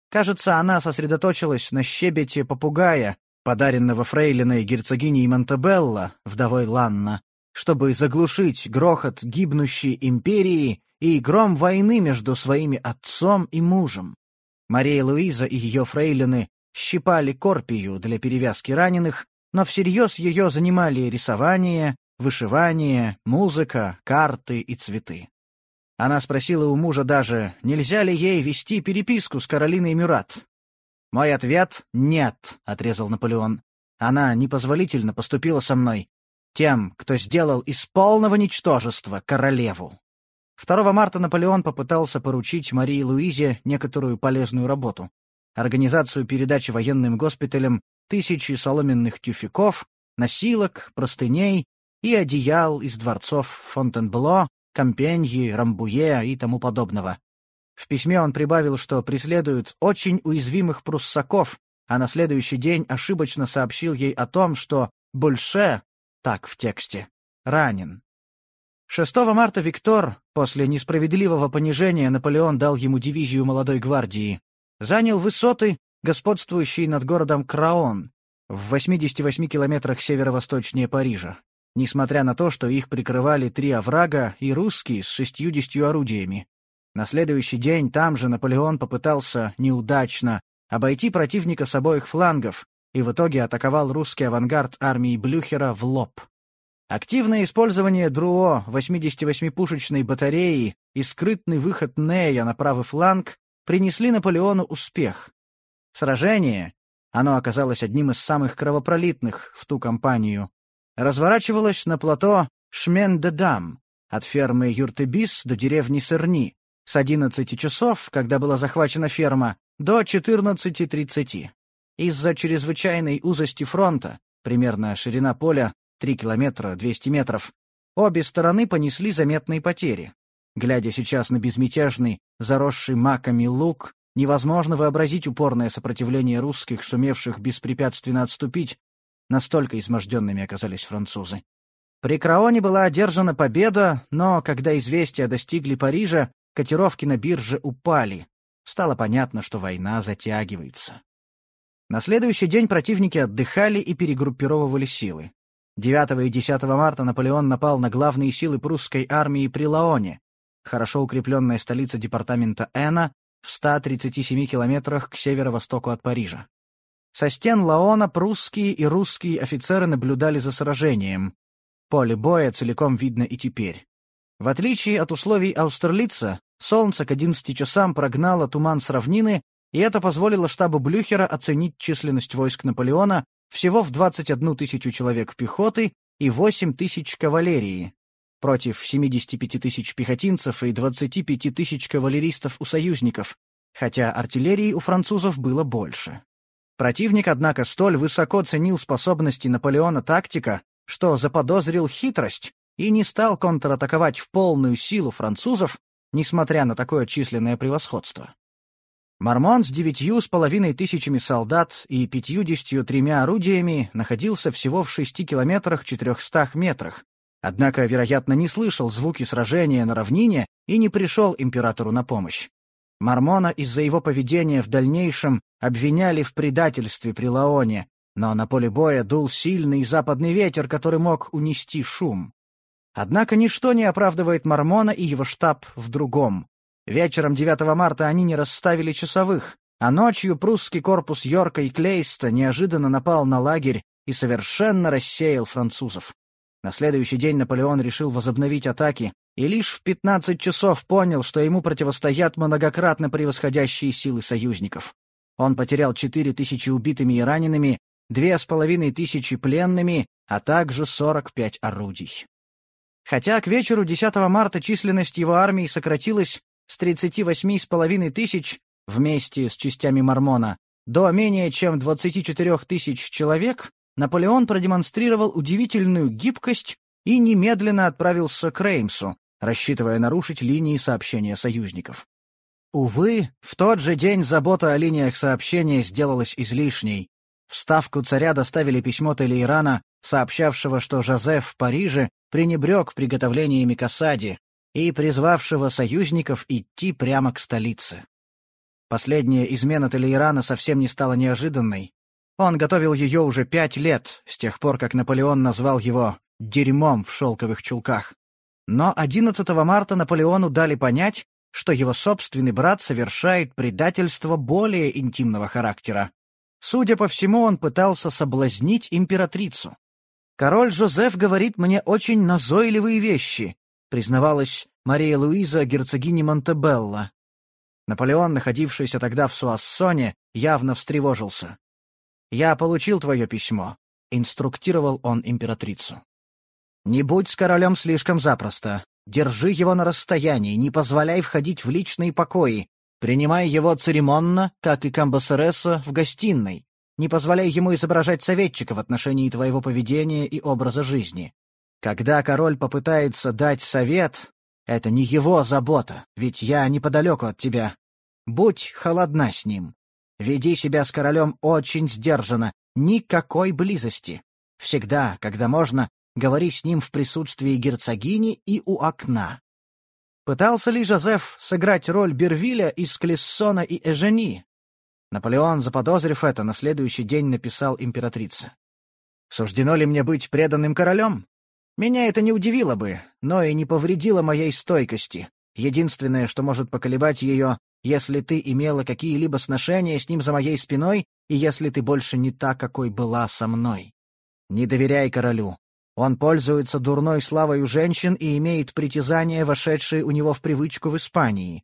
Кажется, она сосредоточилась на щебете попугая, подаренного фрейлиной герцогиней Монтебелло, вдовой Ланна, чтобы заглушить грохот гибнущей империи и гром войны между своими отцом и мужем. Мария Луиза и ее фрейлины щипали корпию для перевязки раненых, но всерьез ее занимали рисование, вышивание, музыка, карты и цветы. Она спросила у мужа даже, нельзя ли ей вести переписку с Каролиной Мюрат, «Мой ответ — нет», — отрезал Наполеон. «Она непозволительно поступила со мной, тем, кто сделал из полного ничтожества королеву». 2 марта Наполеон попытался поручить Марии Луизе некоторую полезную работу. Организацию передачи военным госпиталям тысячи соломенных тюфяков, носилок, простыней и одеял из дворцов Фонтенбло, Кампеньи, Рамбуе и тому подобного. В письме он прибавил, что преследуют очень уязвимых пруссаков, а на следующий день ошибочно сообщил ей о том, что Больше, так в тексте, ранен. 6 марта Виктор, после несправедливого понижения Наполеон дал ему дивизию молодой гвардии, занял высоты, господствующие над городом Краон, в 88 километрах северо-восточнее Парижа, несмотря на то, что их прикрывали три оврага и русские с шестьюдесятью орудиями. На следующий день там же Наполеон попытался неудачно обойти противника с обоих флангов и в итоге атаковал русский авангард армии Блюхера в лоб. Активное использование ДРУО 88-пушечной батареи и скрытный выход Нея на правый фланг принесли Наполеону успех. Сражение, оно оказалось одним из самых кровопролитных в ту кампанию, разворачивалось на плато Шмен-де-Дам, от фермы Юртебис до деревни Сырни, с 11 часов, когда была захвачена ферма, до 14.30. Из-за чрезвычайной узости фронта, примерно ширина поля 3 километра 200 метров, обе стороны понесли заметные потери. Глядя сейчас на безмятежный, заросший маками луг, невозможно вообразить упорное сопротивление русских, сумевших беспрепятственно отступить, настолько изможденными оказались французы. При Краоне была одержана победа, но когда известия достигли Парижа, котировки на бирже упали. Стало понятно, что война затягивается. На следующий день противники отдыхали и перегруппировывали силы. 9 и 10 марта Наполеон напал на главные силы прусской армии при Лаоне, хорошо укрепленная столица департамента Эна, в 137 километрах к северо-востоку от Парижа. Со стен Лаона прусские и русские офицеры наблюдали за сражением. Поле боя целиком видно и теперь. В отличие от условий Аустерлица, солнце к 11 часам прогнало туман с равнины, и это позволило штабу Блюхера оценить численность войск Наполеона всего в 21 тысячу человек пехоты и 8 тысяч кавалерии, против 75 тысяч пехотинцев и 25 тысяч кавалеристов у союзников, хотя артиллерии у французов было больше. Противник, однако, столь высоко ценил способности Наполеона тактика, что заподозрил хитрость и не стал контратаковать в полную силу французов, несмотря на такое численное превосходство. Мармон с девятью с половиной тысячами солдат и пятьюдесятью тремя орудиями находился всего в шести километрах четырехстах метрах, однако, вероятно, не слышал звуки сражения на равнине и не пришел императору на помощь. Мармона из-за его поведения в дальнейшем обвиняли в предательстве при Лаоне, но на поле боя дул сильный западный ветер, который мог унести шум. Однако ничто не оправдывает Мармона и его штаб в другом. Вечером 9 марта они не расставили часовых, а ночью прусский корпус Йорка и Клейста неожиданно напал на лагерь и совершенно рассеял французов. На следующий день Наполеон решил возобновить атаки, и лишь в 15 часов понял, что ему противостоят многократно превосходящие силы союзников. Он потерял 4 тысячи убитыми и ранеными, две с половиной тысячи пленными, а также 45 орудий. Хотя к вечеру 10 марта численность его армии сократилась с 38 с половиной тысяч вместе с частями Мормона до менее чем 24 тысяч человек, Наполеон продемонстрировал удивительную гибкость и немедленно отправился к Реймсу, рассчитывая нарушить линии сообщения союзников. Увы, в тот же день забота о линиях сообщения сделалась излишней. В Ставку царя доставили письмо Телеирана, сообщавшего, что Жозеф в Париже пренебрег приготовлениями к осаде и призвавшего союзников идти прямо к столице. Последняя измена Телеирана совсем не стала неожиданной. Он готовил ее уже пять лет, с тех пор, как Наполеон назвал его «дерьмом в шелковых чулках». Но 11 марта Наполеону дали понять, что его собственный брат совершает предательство более интимного характера. Судя по всему, он пытался соблазнить императрицу. «Король Жозеф говорит мне очень назойливые вещи», признавалась Мария Луиза герцогиня Монтебелла. Наполеон, находившийся тогда в Суассоне, явно встревожился. «Я получил твое письмо», — инструктировал он императрицу. Не будь с королем слишком запросто. Держи его на расстоянии, не позволяй входить в личные покои. Принимай его церемонно, как и Камбасереса, в гостиной. Не позволяй ему изображать советчика в отношении твоего поведения и образа жизни. Когда король попытается дать совет, это не его забота, ведь я неподалеку от тебя. Будь холодна с ним. Веди себя с королем очень сдержанно, никакой близости. Всегда, когда можно, говори с ним в присутствии герцогини и у окна. Пытался ли Жозеф сыграть роль Бервиля из Клессона и Эжени? Наполеон, заподозрив это, на следующий день написал императрице. «Суждено ли мне быть преданным королем? Меня это не удивило бы, но и не повредило моей стойкости. Единственное, что может поколебать ее, если ты имела какие-либо сношения с ним за моей спиной и если ты больше не та, какой была со мной. Не доверяй королю. Он пользуется дурной славой у женщин и имеет притязания, вошедшие у него в привычку в Испании.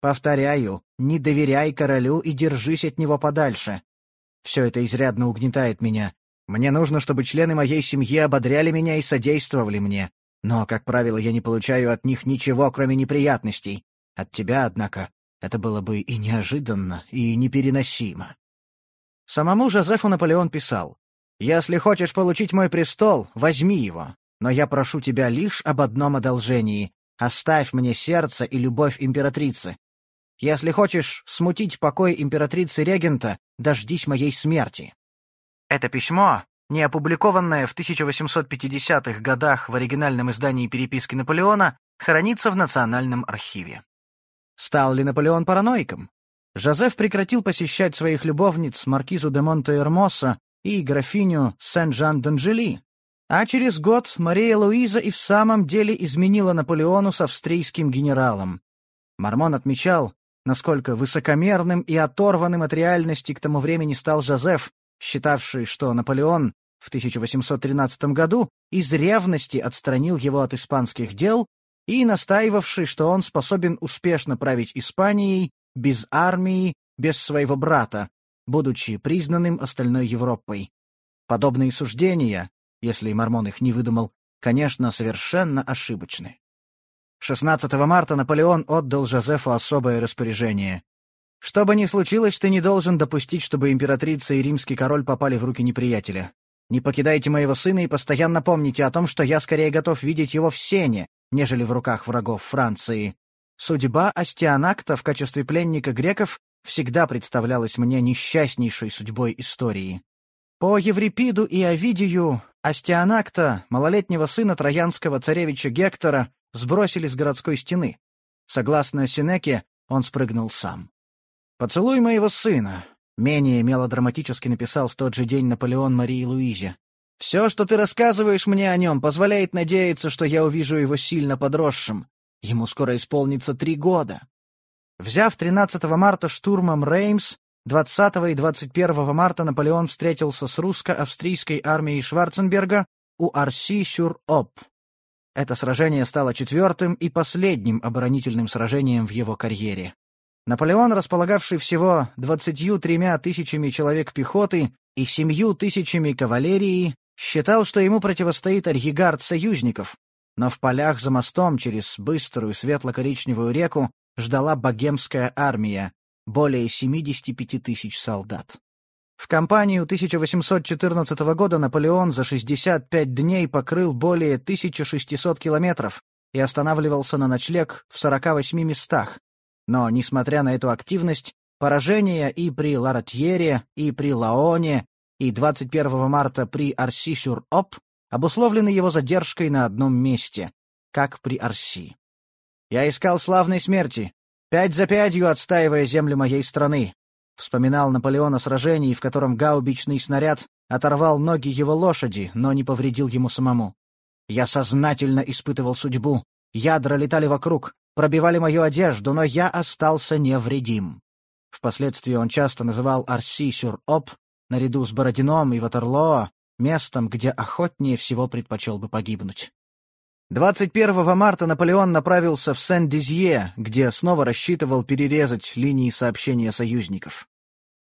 Повторяю, не доверяй королю и держись от него подальше. Все это изрядно угнетает меня. Мне нужно, чтобы члены моей семьи ободряли меня и содействовали мне. Но, как правило, я не получаю от них ничего, кроме неприятностей. От тебя, однако, это было бы и неожиданно, и непереносимо. Самому Жозефу Наполеон писал, если хочешь получить мой престол, возьми его. Но я прошу тебя лишь об одном одолжении. Оставь мне сердце и любовь императрицы. Если хочешь смутить покой императрицы-регента, дождись моей смерти». Это письмо, не опубликованная в 1850-х годах в оригинальном издании переписки Наполеона, хранится в Национальном архиве. Стал ли Наполеон параноиком? Жозеф прекратил посещать своих любовниц маркизу де Монте-Эрмоса и графиню Сен-Жан-Данжели, а через год Мария Луиза и в самом деле изменила Наполеону с австрийским генералом. Мормон отмечал, насколько высокомерным и оторванным от реальности к тому времени стал Жозеф, считавший, что Наполеон в 1813 году из ревности отстранил его от испанских дел и настаивавший, что он способен успешно править Испанией без армии, без своего брата, будучи признанным остальной Европой. Подобные суждения, если Мормон их не выдумал, конечно, совершенно ошибочны. 16 марта Наполеон отдал Жозефу особое распоряжение. «Что бы ни случилось, ты не должен допустить, чтобы императрица и римский король попали в руки неприятеля. Не покидайте моего сына и постоянно помните о том, что я скорее готов видеть его в сене, нежели в руках врагов Франции. Судьба Астианакта в качестве пленника греков всегда представлялась мне несчастнейшей судьбой истории. По Еврипиду и Овидию Астианакта, малолетнего сына троянского царевича Гектора, сбросили с городской стены. Согласно Синеке, он спрыгнул сам. «Поцелуй моего сына», — менее мелодраматически написал в тот же день Наполеон Марии Луизе. «Все, что ты рассказываешь мне о нем, позволяет надеяться, что я увижу его сильно подросшим. Ему скоро исполнится три года». Взяв 13 марта штурмом Реймс, 20 и 21 марта Наполеон встретился с русско-австрийской армией Шварценберга у Арси-сюр-Оп. Это сражение стало четвертым и последним оборонительным сражением в его карьере. Наполеон, располагавший всего 23 тысячами человек пехоты и 7 тысячами кавалерии, считал, что ему противостоит арьегард союзников, но в полях за мостом через быструю светло-коричневую реку ждала богемская армия, более 75 тысяч солдат. В кампанию 1814 года Наполеон за 65 дней покрыл более 1600 километров и останавливался на ночлег в 48 местах. Но, несмотря на эту активность, поражения и при Ларатьере, и при Лаоне, и 21 марта при Арси-Сюр-Оп обусловлены его задержкой на одном месте, как при Арси. «Я искал славной смерти, пять за пятью отстаивая землю моей страны. Вспоминал Наполеон о сражении, в котором гаубичный снаряд оторвал ноги его лошади, но не повредил ему самому. Я сознательно испытывал судьбу. Ядра летали вокруг, пробивали мою одежду, но я остался невредим. Впоследствии он часто называл Арси-сюр-Оп, наряду с Бородином и Ватерлоо, местом, где охотнее всего предпочел бы погибнуть. 21 марта Наполеон направился в Сен-Дизье, где снова рассчитывал перерезать линии сообщения союзников.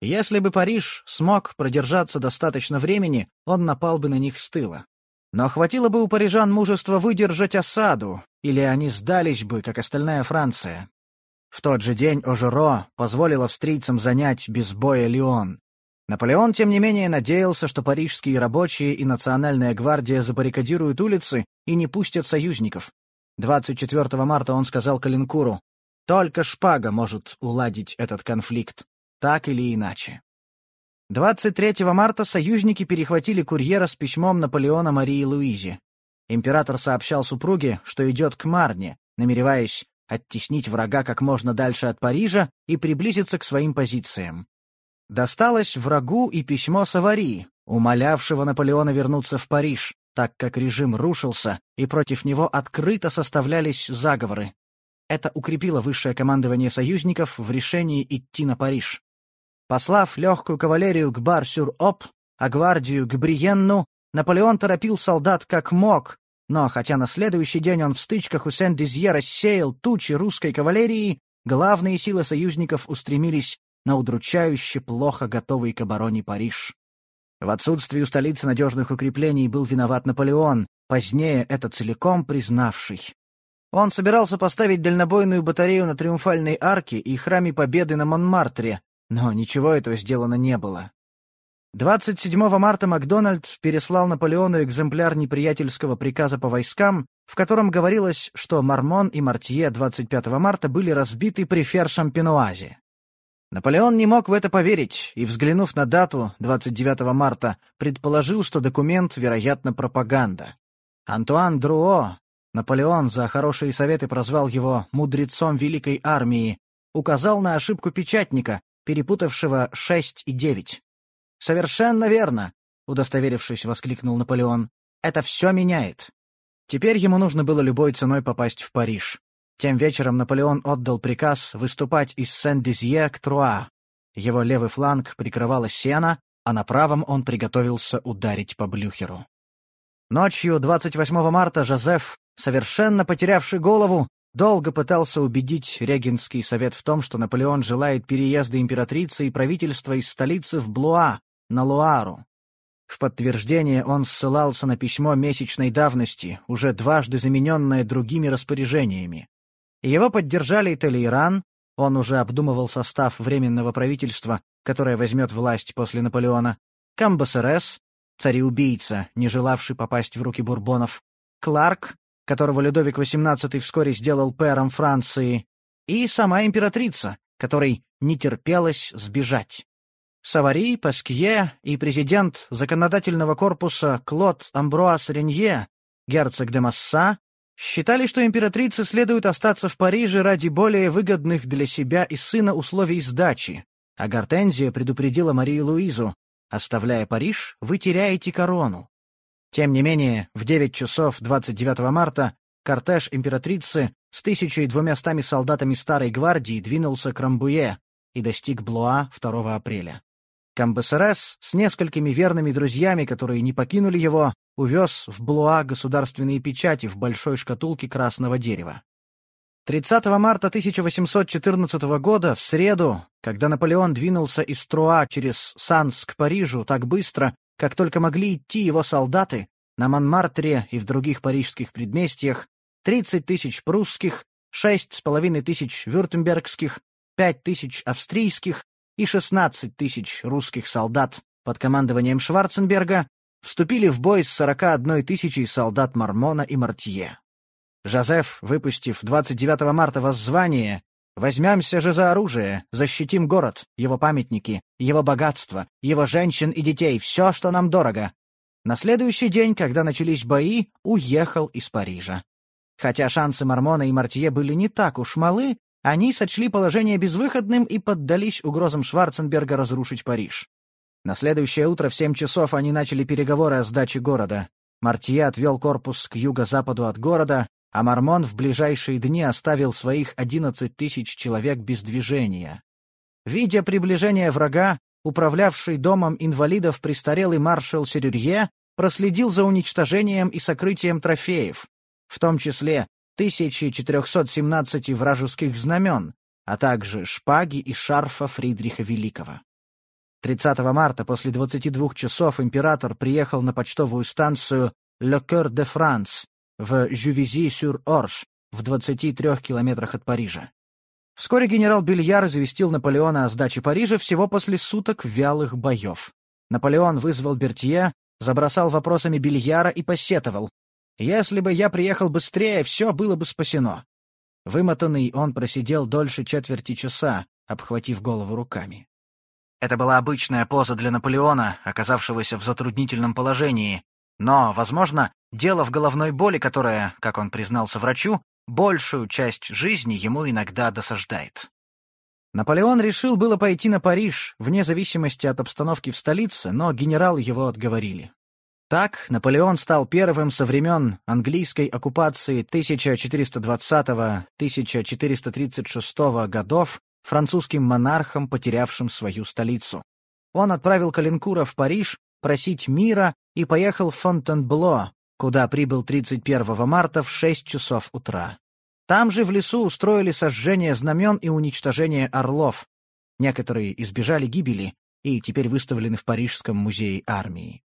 Если бы Париж смог продержаться достаточно времени, он напал бы на них с тыла. Но хватило бы у парижан мужества выдержать осаду, или они сдались бы, как остальная Франция. В тот же день Ожеро позволил австрийцам занять без боя Лион. Наполеон, тем не менее, надеялся, что парижские рабочие и национальная гвардия забаррикадируют улицы и не пустят союзников. 24 марта он сказал Калинкуру, «Только шпага может уладить этот конфликт, так или иначе». 23 марта союзники перехватили курьера с письмом Наполеона Марии Луизе. Император сообщал супруге, что идет к Марне, намереваясь оттеснить врага как можно дальше от Парижа и приблизиться к своим позициям. Досталось врагу и письмо Савари, умолявшего Наполеона вернуться в Париж, так как режим рушился, и против него открыто составлялись заговоры. Это укрепило высшее командование союзников в решении идти на Париж. Послав легкую кавалерию к Бар-сюр-Оп, а гвардию к Бриенну, Наполеон торопил солдат как мог, но хотя на следующий день он в стычках у Сен-Дизье рассеял тучи русской кавалерии, главные силы союзников устремились на удручающе плохо готовый к обороне Париж. В отсутствии у столицы надежных укреплений был виноват Наполеон, позднее это целиком признавший. Он собирался поставить дальнобойную батарею на Триумфальной арке и Храме Победы на Монмартре, но ничего этого сделано не было. 27 марта Макдональд переслал Наполеону экземпляр неприятельского приказа по войскам, в котором говорилось, что Мармон и Мартье 25 марта были разбиты при Фершампенуазе. Наполеон не мог в это поверить и, взглянув на дату 29 марта, предположил, что документ, вероятно, пропаганда. Антуан Друо, Наполеон за хорошие советы прозвал его «мудрецом Великой Армии», указал на ошибку печатника, перепутавшего 6 и 9. «Совершенно верно!» — удостоверившись, воскликнул Наполеон. «Это все меняет». Теперь ему нужно было любой ценой попасть в Париж. Тем вечером Наполеон отдал приказ выступать из Сен-Дизье к Труа. Его левый фланг прикрывала Сена, а на правом он приготовился ударить по Блюхеру. Ночью 28 марта Жозеф, совершенно потерявший голову, долго пытался убедить Регенский совет в том, что Наполеон желает переезда императрицы и правительства из столицы в Блуа, на Луару. В подтверждение он ссылался на письмо месячной давности, уже дважды замененное другими распоряжениями. Его поддержали и Толейран, он уже обдумывал состав Временного правительства, которое возьмет власть после Наполеона, Камбасерес, цареубийца, не желавший попасть в руки бурбонов, Кларк, которого Людовик XVIII вскоре сделал пэром Франции, и сама императрица, которой не терпелось сбежать. Савари, Паскье и президент законодательного корпуса Клод Амбруас Ренье, герцог де Масса, считали, что императрице следует остаться в Париже ради более выгодных для себя и сына условий сдачи, а Гортензия предупредила Марию Луизу, оставляя Париж, вы теряете корону. Тем не менее, в 9 часов 29 марта кортеж императрицы с тысячей двумястами солдатами Старой гвардии двинулся к Рамбуе и достиг Блуа 2 апреля. Камбесерес с несколькими верными друзьями, которые не покинули его, увез в Блуа государственные печати в большой шкатулке красного дерева. 30 марта 1814 года, в среду, когда Наполеон двинулся из Труа через Санс к Парижу так быстро, как только могли идти его солдаты, на Монмартре и в других парижских предместьях, 30 тысяч прусских, 6,5 тысяч вюртембергских, 5 тысяч австрийских и 16 тысяч русских солдат под командованием Шварценберга вступили в бой с 41 тысячей солдат Мармона и Мартье. Жозеф, выпустив 29 марта воззвание «Возьмемся же за оружие, защитим город, его памятники, его богатство, его женщин и детей, все, что нам дорого», на следующий день, когда начались бои, уехал из Парижа. Хотя шансы Мармона и Мартье были не так уж малы, они сочли положение безвыходным и поддались угрозам Шварценберга разрушить Париж. На следующее утро в семь часов они начали переговоры о сдаче города. Мартье отвел корпус к юго-западу от города, а Мармон в ближайшие дни оставил своих одиннадцать тысяч человек без движения. Видя приближение врага, управлявший домом инвалидов престарелый маршал Серюрье проследил за уничтожением и сокрытием трофеев, в том числе 1417 вражеских знамен, а также шпаги и шарфа Фридриха Великого. 30 марта после 22 часов император приехал на почтовую станцию «Le Coeur de France» в Жювези-сюр-Орш в 23 километрах от Парижа. Вскоре генерал Бильяр известил Наполеона о сдаче Парижа всего после суток вялых боев. Наполеон вызвал Бертье, забросал вопросами Бильяра и посетовал. «Если бы я приехал быстрее, все было бы спасено». Вымотанный он просидел дольше четверти часа, обхватив голову руками. Это была обычная поза для Наполеона, оказавшегося в затруднительном положении. Но, возможно, дело в головной боли, которая, как он признался врачу, большую часть жизни ему иногда досаждает. Наполеон решил было пойти на Париж, вне зависимости от обстановки в столице, но генерал его отговорили. Так Наполеон стал первым со времен английской оккупации 1420-1436 годов французским монархом, потерявшим свою столицу. Он отправил Калинкура в Париж просить мира и поехал в Фонтенбло, куда прибыл 31 марта в 6 часов утра. Там же в лесу устроили сожжение знамен и уничтожение орлов. Некоторые избежали гибели и теперь выставлены в Парижском музее армии.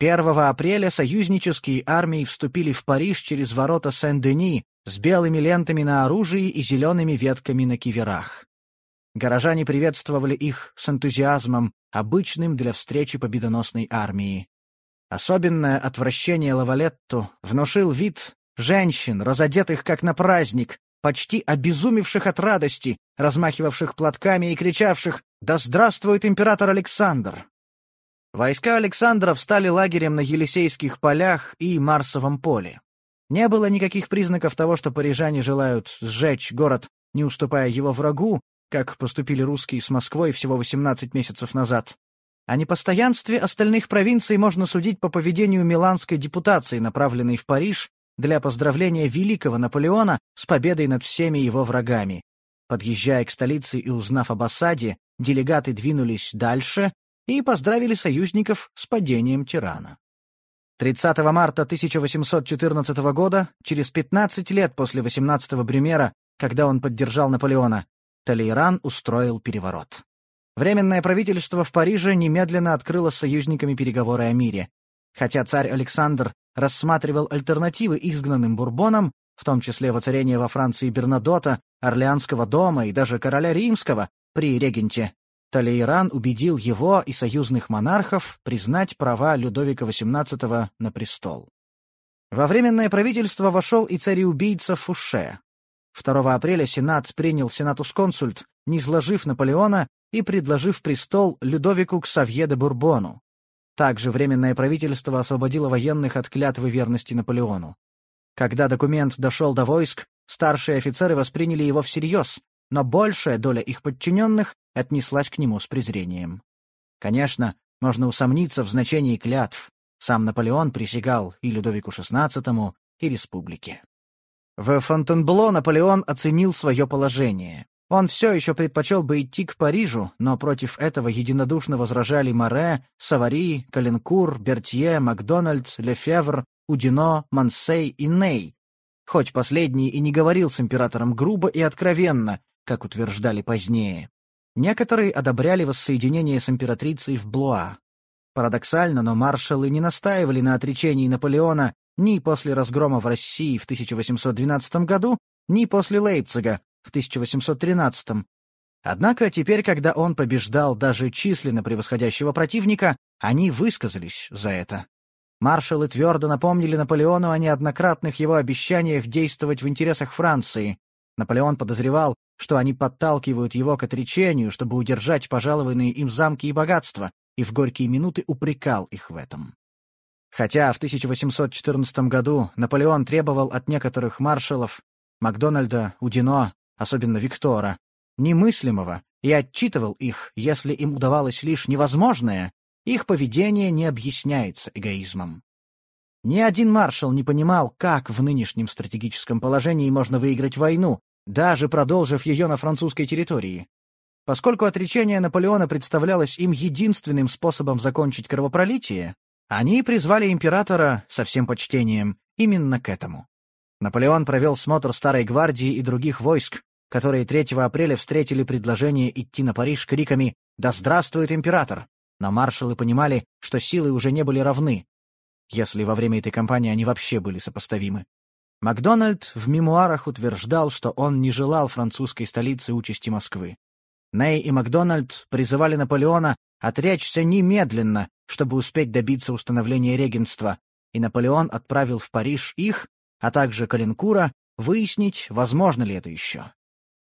1 апреля союзнические армии вступили в Париж через ворота Сен-Дени с белыми лентами на оружии и зелеными ветками на киверах. Горожане приветствовали их с энтузиазмом, обычным для встречи победоносной армии. Особенное отвращение Лавалетту внушил вид женщин, разодетых как на праздник, почти обезумевших от радости, размахивавших платками и кричавших «Да здравствует император Александр!». Войска Александра встали лагерем на Елисейских полях и Марсовом поле. Не было никаких признаков того, что парижане желают сжечь город, не уступая его врагу, как поступили русские с Москвой всего 18 месяцев назад. О непостоянстве остальных провинций можно судить по поведению миланской депутации, направленной в Париж для поздравления великого Наполеона с победой над всеми его врагами. Подъезжая к столице и узнав об осаде, делегаты двинулись дальше и поздравили союзников с падением тирана. 30 марта 1814 года, через 15 лет после 18-го Брюмера, когда он поддержал Наполеона, Талейран устроил переворот. Временное правительство в Париже немедленно открыло с союзниками переговоры о мире. Хотя царь Александр рассматривал альтернативы изгнанным бурбонам, в том числе воцарение во Франции Бернадота, Орлеанского дома и даже короля римского при регенте, Талейран убедил его и союзных монархов признать права Людовика XVIII на престол. Во временное правительство вошел и цареубийца Фуше. 2 апреля Сенат принял сенатус-консульт, низложив Наполеона и предложив престол Людовику Ксавье де Бурбону. Также Временное правительство освободило военных от клятвы верности Наполеону. Когда документ дошел до войск, старшие офицеры восприняли его всерьез, но большая доля их подчиненных отнеслась к нему с презрением. Конечно, можно усомниться в значении клятв. Сам Наполеон присягал и Людовику XVI, и республике. В Фонтенбло Наполеон оценил свое положение. Он все еще предпочел бы идти к Парижу, но против этого единодушно возражали Море, Савари, Каленкур, Бертье, Макдональд, Лефевр, Удино, Мансей и Ней. Хоть последний и не говорил с императором грубо и откровенно, как утверждали позднее. Некоторые одобряли воссоединение с императрицей в Блуа. Парадоксально, но маршалы не настаивали на отречении Наполеона ни после разгрома в России в 1812 году, ни после Лейпцига, в 1813 Однако теперь, когда он побеждал даже численно превосходящего противника, они высказались за это. Маршалы твердо напомнили Наполеону о неоднократных его обещаниях действовать в интересах Франции. Наполеон подозревал, что они подталкивают его к отречению, чтобы удержать пожалованные им замки и богатства, и в горькие минуты упрекал их в этом. Хотя в 1814 году Наполеон требовал от некоторых маршалов Макдональда, Удино, особенно Виктора, немыслимого, и отчитывал их, если им удавалось лишь невозможное, их поведение не объясняется эгоизмом. Ни один маршал не понимал, как в нынешнем стратегическом положении можно выиграть войну, даже продолжив ее на французской территории. Поскольку отречение Наполеона представлялось им единственным способом закончить кровопролитие, они призвали императора, со всем почтением, именно к этому. Наполеон провел смотр Старой гвардии и других войск, которые 3 апреля встретили предложение идти на Париж криками «Да здравствует император!», но маршалы понимали, что силы уже не были равны, если во время этой кампании они вообще были сопоставимы. Макдональд в мемуарах утверждал, что он не желал французской столицы участи Москвы. Ней и Макдональд призывали Наполеона отречься немедленно, чтобы успеть добиться установления регенства, и Наполеон отправил в Париж их а также Калинкура, выяснить, возможно ли это еще.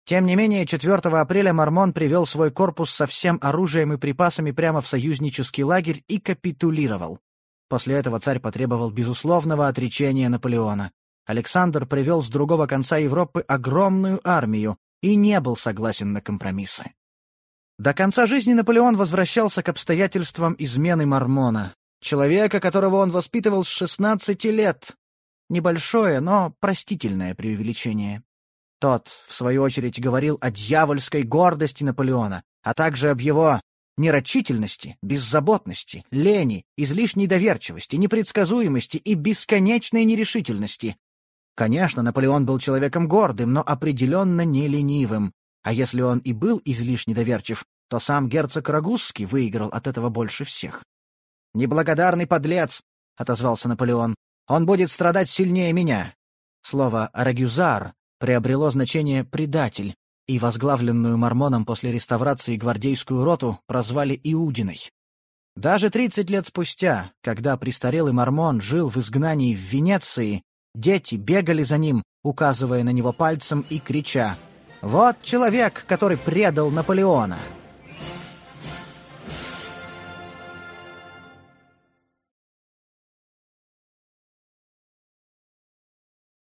Тем не менее, 4 апреля Мормон привел свой корпус со всем оружием и припасами прямо в союзнический лагерь и капитулировал. После этого царь потребовал безусловного отречения Наполеона. Александр привел с другого конца Европы огромную армию и не был согласен на компромиссы. До конца жизни Наполеон возвращался к обстоятельствам измены Мормона, человека, которого он воспитывал с 16 лет, Небольшое, но простительное преувеличение. Тот, в свою очередь, говорил о дьявольской гордости Наполеона, а также об его нерочительности, беззаботности, лени, излишней доверчивости, непредсказуемости и бесконечной нерешительности. Конечно, Наполеон был человеком гордым, но определенно не ленивым, а если он и был излишне доверчив, то сам герцог Рагузский выиграл от этого больше всех. «Неблагодарный подлец!» — отозвался Наполеон. Он будет страдать сильнее меня. Слово «рагюзар» приобрело значение «предатель», и возглавленную Мормоном после реставрации гвардейскую роту прозвали Иудиной. Даже 30 лет спустя, когда престарелый Мормон жил в изгнании в Венеции, дети бегали за ним, указывая на него пальцем и крича «Вот человек, который предал Наполеона!»